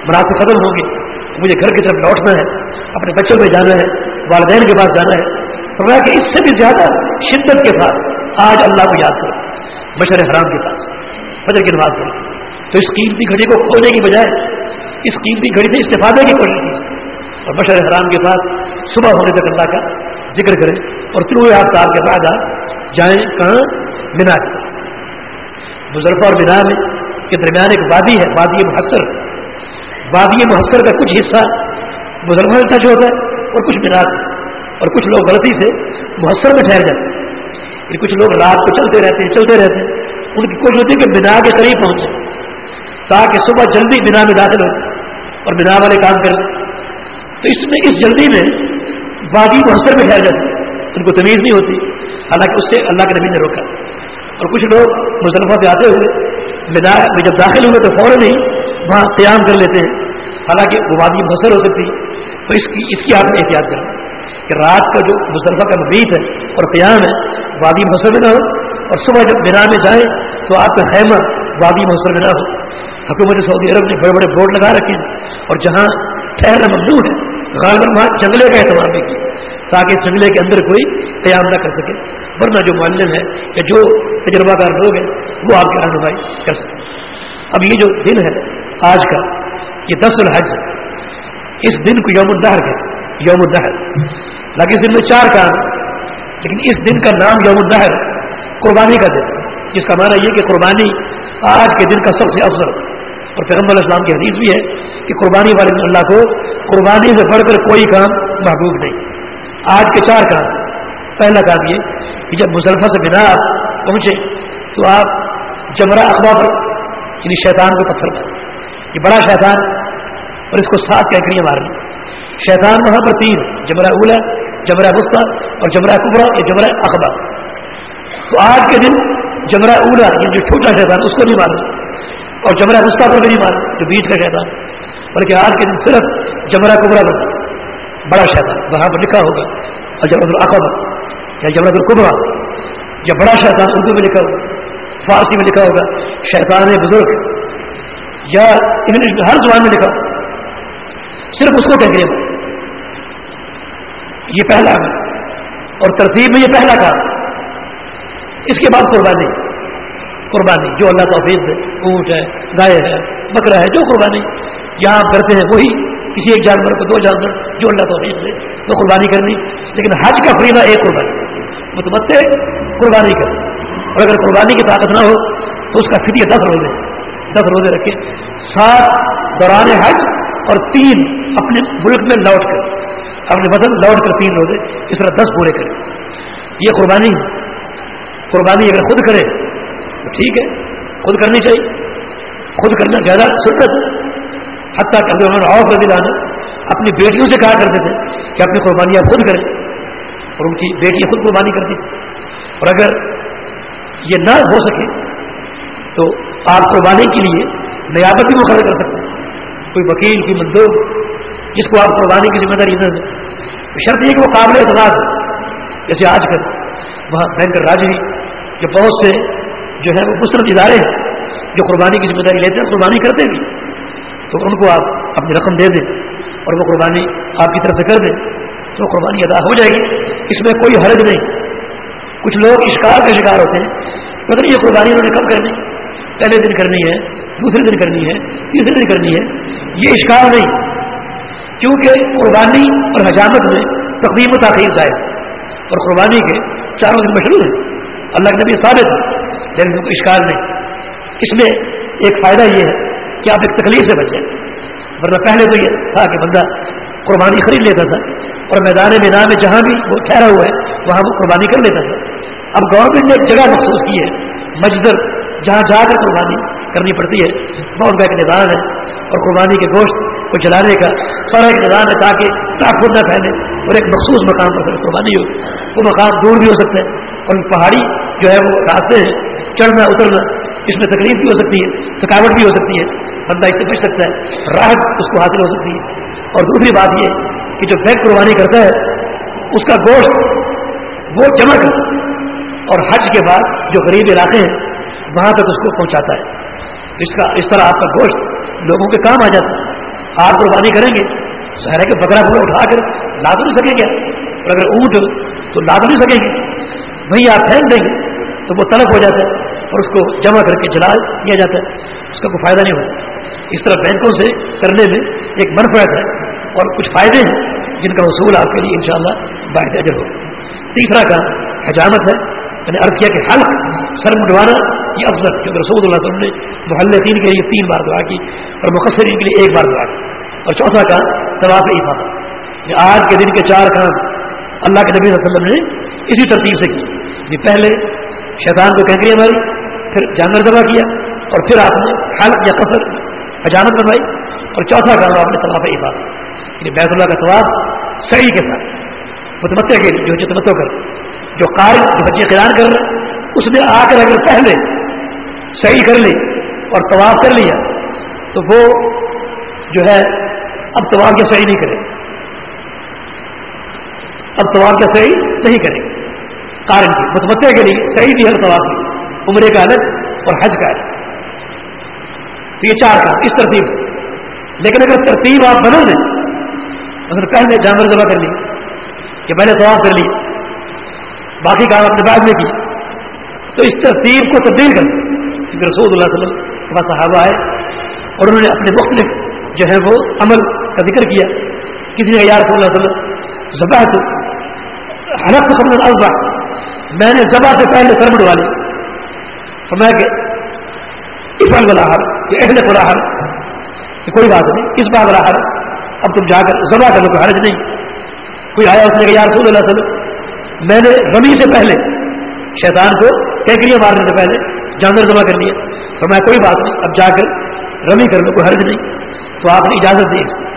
مناسب ختم ہوں گے مجھے گھر کی طرف لوٹنا ہے، اپنے بچوں میں جانا ہے، والدین کے پاس جانا ہے۔ کہ اس سے بھی زیادہ شدت کے ساتھ آج اللہ کو یاد کرو بشر حرام کے پاس فجر کی نماز پڑھی تو اس قیمتی گھڑی کو کھونے کی بجائے، اس قیمتی گھڑی سے استفادے کی کوشش کی اور بشر حرام کے پاس صبح ہونے تک اللہ کا ذکر کریں اور طلوع آفتاب کے بعد آپ جائیں کہاں؟ مینا کی اور مینا میں، کے درمیان ایک وادی ہے، وادی محسر وادی محسر کا کچھ حصہ مظفر میں ٹچ ہوتا ہے، اور کچھ مینار اور کچھ لوگ غلطی سے محسر میں ٹھہر جاتے ہیں کچھ لوگ رات کو چلتے رہتے ہیں، چلتے رہتے ہیں۔ ان کی کوشش ہوتی ہے کہ بنا کے قریب پہنچے تاکہ صبح جلدی بنا میں داخل ہو اور بنا والے کام کریں تو اس میں، اس جلدی میں وادی محسر میں ٹھہر جاتے ہیں۔ ان کو تمیز نہیں ہوتی، حالانکہ اس سے اللہ کے نبی نے روکا۔ اور کچھ لوگ مسلمہ پہ آتے ہوئے میں جب داخل ہوئے تو فوراً ہی وہاں قیام کر لیتے ہیں۔ حالانکہ وہ وادی محسر ہو سکتی تو اس کی اس کی آپ نے احتیاط کریں۔ کہ رات کا جو مصطلفہ کا مبیت ہے اور قیام ہے، وادی محسر میں نہ ہو۔ اور صبح جب مینا میں جائیں تو آپ کا خیمہ وادی محسر میں نہ ہو۔ حکومت سعودی عرب نے بڑے بڑے بورڈ لگا رکھے ہیں۔ اور جہاں ٹھہرنا ممنوع ہے، غالباً وہاں جنگلے کا اہتمام بھی کیا تاکہ جنگلے کے اندر کوئی قیام نہ کر سکے۔ ورنہ جو معلم ہے یا جو تجربہ کار لوگ ہیں، وہ آپ کی رہنمائی کر سکتے اب یہ جو دن ہے آج کا، یہ دس الحج اس دن کو یوم الدہر کے یوم الدہر۔ لیکن اس دن میں چار کام، لیکن اس دن کا نام یوم الدہر قربانی کا دن جس کا معنی یہ کہ قربانی آج کے دن کا سب سے افضل۔ اور پیغمبر اسلام کی حدیث بھی ہے کہ قربانی والے اللہ کو قربانی سے بڑھ کر کوئی کام محبوب نہیں۔ آج کے چار کام۔ پہلا کام یہ کہ جب مسلفہ سے بنا آپ پہنچے تو آپ جمرہ اخبا پر یعنی شیطان کو پتھر مار یہ بڑا شیطان اور اس کو سات کینکریاں مارنی شیطان وہاں پر تین، جبرا اولا، جبرا گستا اور جبرا کبرا یا جبرا اخبار۔ تو آج کے دن جبرا اولا، یہ جو چھوٹا شیطان، اس کو نہیں مارنا اور جبرا گستا پر بھی نہیں مارنا جو بیچ کا شیطان۔ بلکہ آج کے دن صرف جبرا کبرا پر بڑا شیطان، وہاں پر لکھا ہوگا اور جبرا الاخبر یا جبرا القبرا یا بڑا شیطان اردو میں لکھا ہوگا، فارسی میں لکھا ہوگا، شیطان بزرگ۔ یا انگلش میں ہر زبان میں لکھا صرف اس کو کہہ دیا۔ یہ پہلا اور ترتیب میں یہ پہلا کام اس کے بعد قربانی۔ قربانی، جو اللہ توفیق ہے، اونٹ ہے، گائے ہے، بکرا ہے، جو قربانی یہاں کرتے ہیں، وہی کسی ایک جانور کو، دو جانور جو اللہ توفیق دے تو قربانی کرنی۔ لیکن حج کا فریدہ ایک قربانی۔ متبتے قربانی کر اور اگر قربانی کی طاقت نہ ہو، تو اس کا فری دس روزے۔ دس روزے رکھے، سات دوران حج اور تین اپنے ملک میں لوٹ کر، اپنے وطن لوٹ کر تین روزے، اس طرح دس پورے کرے یہ قربانی قربانی اگر خود کرے تو ٹھیک ہے، خود کرنی چاہیے۔ خود کرنا زیادہ سنت ہے۔ حتیٰ کہ انہوں نے اور رضی لانا اپنی بیٹیوں سے کہا کرتے تھے کہ اپنی قربانیاں خود کریں اور ان کی بیٹیاں خود قربانی کرتی۔ اور اگر یہ نہ ہو سکے تو آپ قربانی کے لیے نیابت بھی مقرر کر سکتے ہیں۔ کوئی وکیل، کوئی مندوب، جس کو آپ قربانی کی ذمہ داری نہ دیں شرط یہ کہ وہ قابل اعتماد ہو جیسے آج کل وہاں بینکر راجوی جو بہت سے جو ہے وہ مصرف ادارے ہیں جو قربانی کی ذمہ داری لیتے ہیں، قربانی کرتے بھی۔ تو ان کو آپ اپنی رقم دے دیں اور وہ قربانی آپ کی طرف سے کر دیں۔ تو قربانی ادا ہو جائے گی۔ اس میں کوئی حرج نہیں۔ کچھ لوگ اشکار کا شکار ہوتے ہیں۔ مطلب یہ قربانی انہوں نے کب کرنی۔ پہلے دن کرنی ہے، دوسرے دن کرنی ہے، تیسرے دن کرنی ہے۔ یہ اشکار نہیں، کیونکہ قربانی اور حجامت میں تقریب و تاخیر جائز اور قربانی کے چاروں دن مشروع ہیں۔ اللہ کے نبی ثابت لیکن کوئی اشکال نہیں۔ اس میں ایک فائدہ یہ ہے کہ آپ ایک تکلیف سے بچ جائیں۔ ورنہ پہلے تو یہ تھا کہ بندہ قربانی خرید لیتا تھا، اور میدان میدان میں جہاں بھی وہ ٹھہرا ہوا ہے، وہاں وہ قربانی کر لیتا تھا۔ اب گورنمنٹ نے ایک جگہ مخصوص کی ہے مجدر جہاں جا کر قربانی کرنی پڑتی ہے، بہت کا ایک نظام ہے۔ اور قربانی کے گوشت کو جلانے کا سارا ایک نظام ہے تاکہ تاخود نہ پھیلے اور ایک مخصوص مقام پر قربانی ہو۔ وہ مقام دور بھی ہو سکتا ہے اور پہاڑی جو ہے وہ راستے ہیں، چڑھنا، اترنا، اس میں تکلیف بھی ہو سکتی ہے، تھکاوٹ بھی ہو سکتی ہے۔ بندہ اس سے بچ سکتا ہے، راحت اس کو حاصل ہو سکتی ہے۔ اور دوسری بات یہ کہ جو بینک قربانی کرتا ہے، اس کا گوشت وہ جمع اور حج کے بعد جو غریب علاقے ہیں وہاں تک اس کو پہنچاتا ہے۔ اس کا اس طرح آپ کا گوشت لوگوں کے کام آ جاتا ہے۔ آپ قربانی کریں گے۔ شہر کے بکرا بکرا اٹھا کر لا تو نہیں سکیں گے اور اگر اونٹ تو لا تو نہیں سکیں گے۔ وہیں آپ پھینک دیں گے تو وہ طلب ہو جاتا ہے اور اس کو جمع کر کے جلا دیا جاتا ہے۔ اس کا کوئی فائدہ نہیں ہوتا۔ اس طرح بینکوں سے کرنے میں ایک منفرد ہے اور کچھ فائدے ہیں جن کا حصول آپ کے لیے انشاءاللہ شاء اللہ اجر ہوگا۔ تیسرا کام حجامت ہے یعنی عرض کیا کہ حلق سر مڈوانا یہ افضل کیونکہ رسول اللہ علیہ وسلم نے محلقین کے لیے تین بار دعا کی اور مقصرین کے لیے ایک بار دعا کی۔ اور چوتھا کام، طواف افاقہ آج کے دن کے چار کام اللہ کے نبی صلی اللہ علیہ وسلم نے اسی ترتیب سے کی یہ پہلے شیطان کو کینکری ماری، پھر جانور دبا کیا اور پھر آپ نے حلق یا قصر حجامت بنوائی۔ اور چوتھا کام، آپ نے طواف افاقہ یعنی بیت اللہ کا طواف صحیح کے ساتھ۔ متمتع کے جو تمتو کر، جو قارئ جو بچے قرآن کر رہے اس نے آ کر اگر پہلے صحیح کر لی اور طواف کر لیا، تو وہ جو ہے اب طواف کے صحیح نہیں کرے۔ اب طواف کے صحیح نہیں کرے۔ قارن کی متمتع کے لیے صحیح بھی ہے طواف کی، عمرے کا الگ اور حج کا الگ تو یہ چار کام، اس ترتیب۔ سے لیکن اگر ترتیب آپ بدل دیں مثلا پہلے جانور جمع کر لی، کہ میں نے طواف کر لی، باقی کام اپنے بعد میں کی تو اس ترتیب کو تبدیل کر کیونکہ رسول اللہ صلی اللہ علیہ وسلم کے صحابہ آئے اور انہوں نے اپنے مختلف جو ہے وہ عمل کا ذکر کیا۔ کسی نے یا رسول اللہ علیہ وسلم ذبح تو حلق کو سمجھ البا میں نے ذبح سے پہلے سر بڑھوا لی۔ تو میں کہ اس بار والا حل کہ اہل بڑا حل کہ کوئی بات نہیں، اس بار والا حل اب تم جا کر ذبح کر لو کوئی حرج نہیں۔ کوئی آیا، اس نے کہا، یا رسول اللہ علیہ وسلم، میں نے رمی سے پہلے، شیطان کو ٹیکریاں مارنے سے پہلے جانور جمع کر لیا تو میں کوئی بات نہیں، اب جا کر رمی کر لو، کوئی حرج نہیں۔ تو آپ نے اجازت دی۔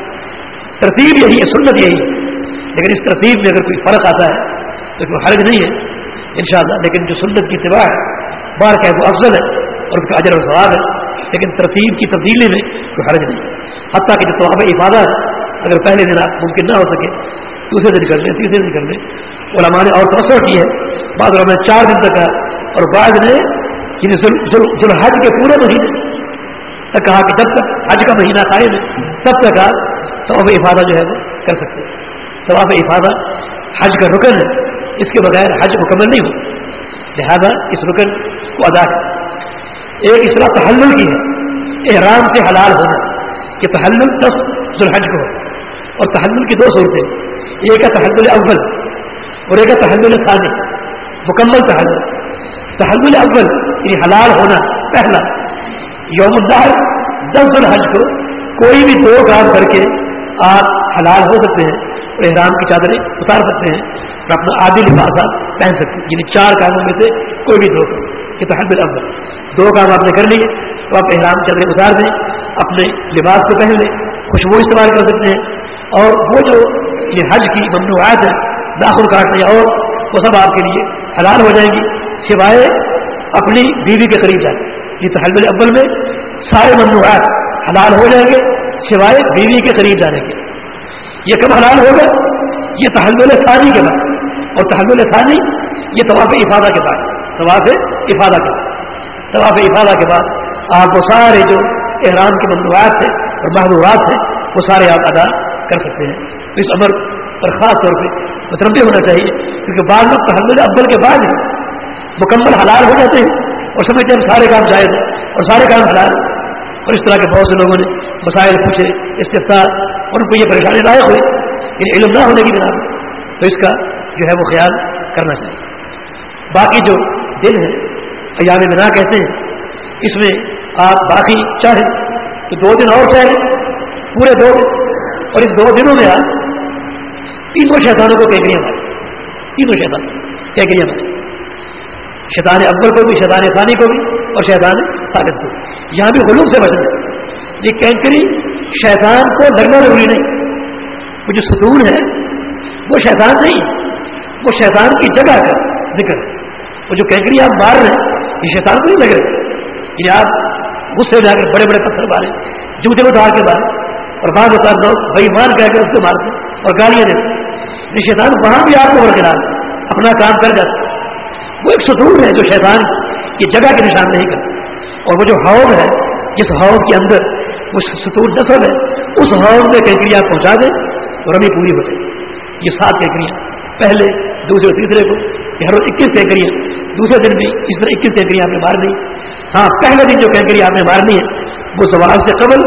ترتیب یہی ہے، سنت یہی ہے۔ لیکن اس ترتیب میں اگر کوئی فرق آتا ہے، تو کوئی حرج نہیں ہے، انشاءاللہ۔ لیکن جو سنت کی اتباع ہے، بار کہ وہ افضل ہے اور اس کا اجر و ثواب ہے۔ لیکن ترتیب کی تبدیلی میں کوئی حرج نہیں۔ حتیٰ کہ جو طواف افادہ اگر پہلے دن آپ ممکن نہ ہو سکے، دوسرے دن کر لیں، تیسرے دن کر لیں۔ علماء نے اور توسع کی ہے۔ بعض علماء نے چار دن تک اور بعض نے یعنی حج کے پورے مہینے۔ تک کہا کہ جب تک حج کا مہینہ قائم ہے، تب تک آپ طواف افادہ جو ہے وہ کر سکتے ہیں۔ طواف افادہ حج کا رکن ہے، اس کے بغیر حج مکمل نہیں ہو۔ لہذا اس رکن کو ادا کر ایک اس طرح تحلل کی ہے، احرام سے حلال ہونا، کہ تحلل دس ذوالحج کو اور تحلل کی دو صورتیں ایک ہے تحلل اول، اور ایک ہے تحلل ثانی، مکمل تحلل۔ تحلل اول یعنی حلال ہونا پہلا۔ یوم الدار دس ذوالحج کو کوئی بھی دو کام کر کے آپ حلال ہو سکتے ہیں احرام کی چادریں اتار سکتے ہیں اور اپنا عادی لباسا پہن سکتے ہیں۔ یعنی چار کاموں میں سے کوئی بھی دو کام یہ تو حد دو کام آپ نے کر لیے تو آپ احرام کی چادریں اتار دیں، اپنے لباس کو پہن لیں، خوشبو استعمال کر سکتے ہیں۔ اور وہ جو یہ حج کی ممنوعات ہے داخل کاٹنے اور وہ سب آپ کے لیے حلال ہو جائیں گی، سوائے اپنی بیوی کے قریب جائیں یہ تو حلب اول میں سارے ممنوعات حلال ہو جائیں گے سوائے بیوی کے قریب جانے کے۔ یہ کب حلال ہوگا یہ تحلل ثانی کے بعد۔ اور تحلل ثانی یہ طواف افادہ کے بعد۔ طواف افادہ کے بعد۔ طواف افادہ کے بعد آپ وہ سارے جو احرام کی ممنوعات تھے اور محدورات تھے وہ سارے آپ ادا کر سکتے ہیں۔ تو اس عمر پر خاص طور پہ متربی ہونا چاہیے، کیونکہ بعض لوگ تحلل ابل کے بعد مکمل حلال ہو جاتے ہیں اور سمجھتے ہیں سارے کام جائز اور سارے کام حلال اور اس طرح کے بہت سے لوگوں نے مسائل پوچھے، استفسار ان کو یہ پریشانی لائق ہوئی کہ علم نہ ہونے کی بنا تو اس کا جو ہے وہ خیال کرنا چاہیے۔ باقی جو دن ہے ایام بنا کہتے ہیں، اس میں آپ باقی چاہیں تو دو دن اور چاہیں، پورے دو اور اس دو دنوں میں آپ تینوں شیطانوں کو کیکریاں مارے تینوں شیطان کیکریاں مارے شیطان اکبر کو بھی، شیطان ثانی کو بھی اور شیطان ثابت کو یہاں بھی غلوم سے بچنا یہ کینکری شیطان کو لگنا ضروری نہیں۔ وہ جو ستون ہے، وہ شیطان نہیں، وہ شیطان کی جگہ کا ذکر وہ جو کینکری آپ مار رہے ہیں، یہ شیطان کو نہیں لگ رہے۔ یہ آپ غصے جا کر بڑے بڑے پتھر مارے جوتے میں ڈال کے مارے اور بعض اوقات لوگ بھائی مان کہہ کر اس کو مارتے اور گالیاں دیتے یہ شیطان وہاں بھی آپ کو برقرار اپنا کام کر جاتا وہ ایک ستون ہے جو شیطان کی جگہ کے نشان نہیں کرتا۔ اور وہ جو ہاؤ ہے، جس ہاؤس کے اندر وہ ستور نسل ہے، اس حوض میں کینکریاں پہنچا دیں تو رمی پوری ہو جائے۔ یہ سات کینکریاں پہلے دوسرے تیسرے کو ہر روز اکیس کینکریاں دوسرے دن بھی اس طرح اکیس کینکریاں آپ نے مارنی۔ ہاں پہلے دن جو کینکری آپ نے مارنی ہے وہ سوال سے قبل۔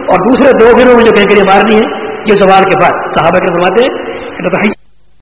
اور دوسرے دو دنوں میں جو کینکریاں مارنی ہے یہ سوال کے بعد۔ صحابہ کے فرماتے ہیں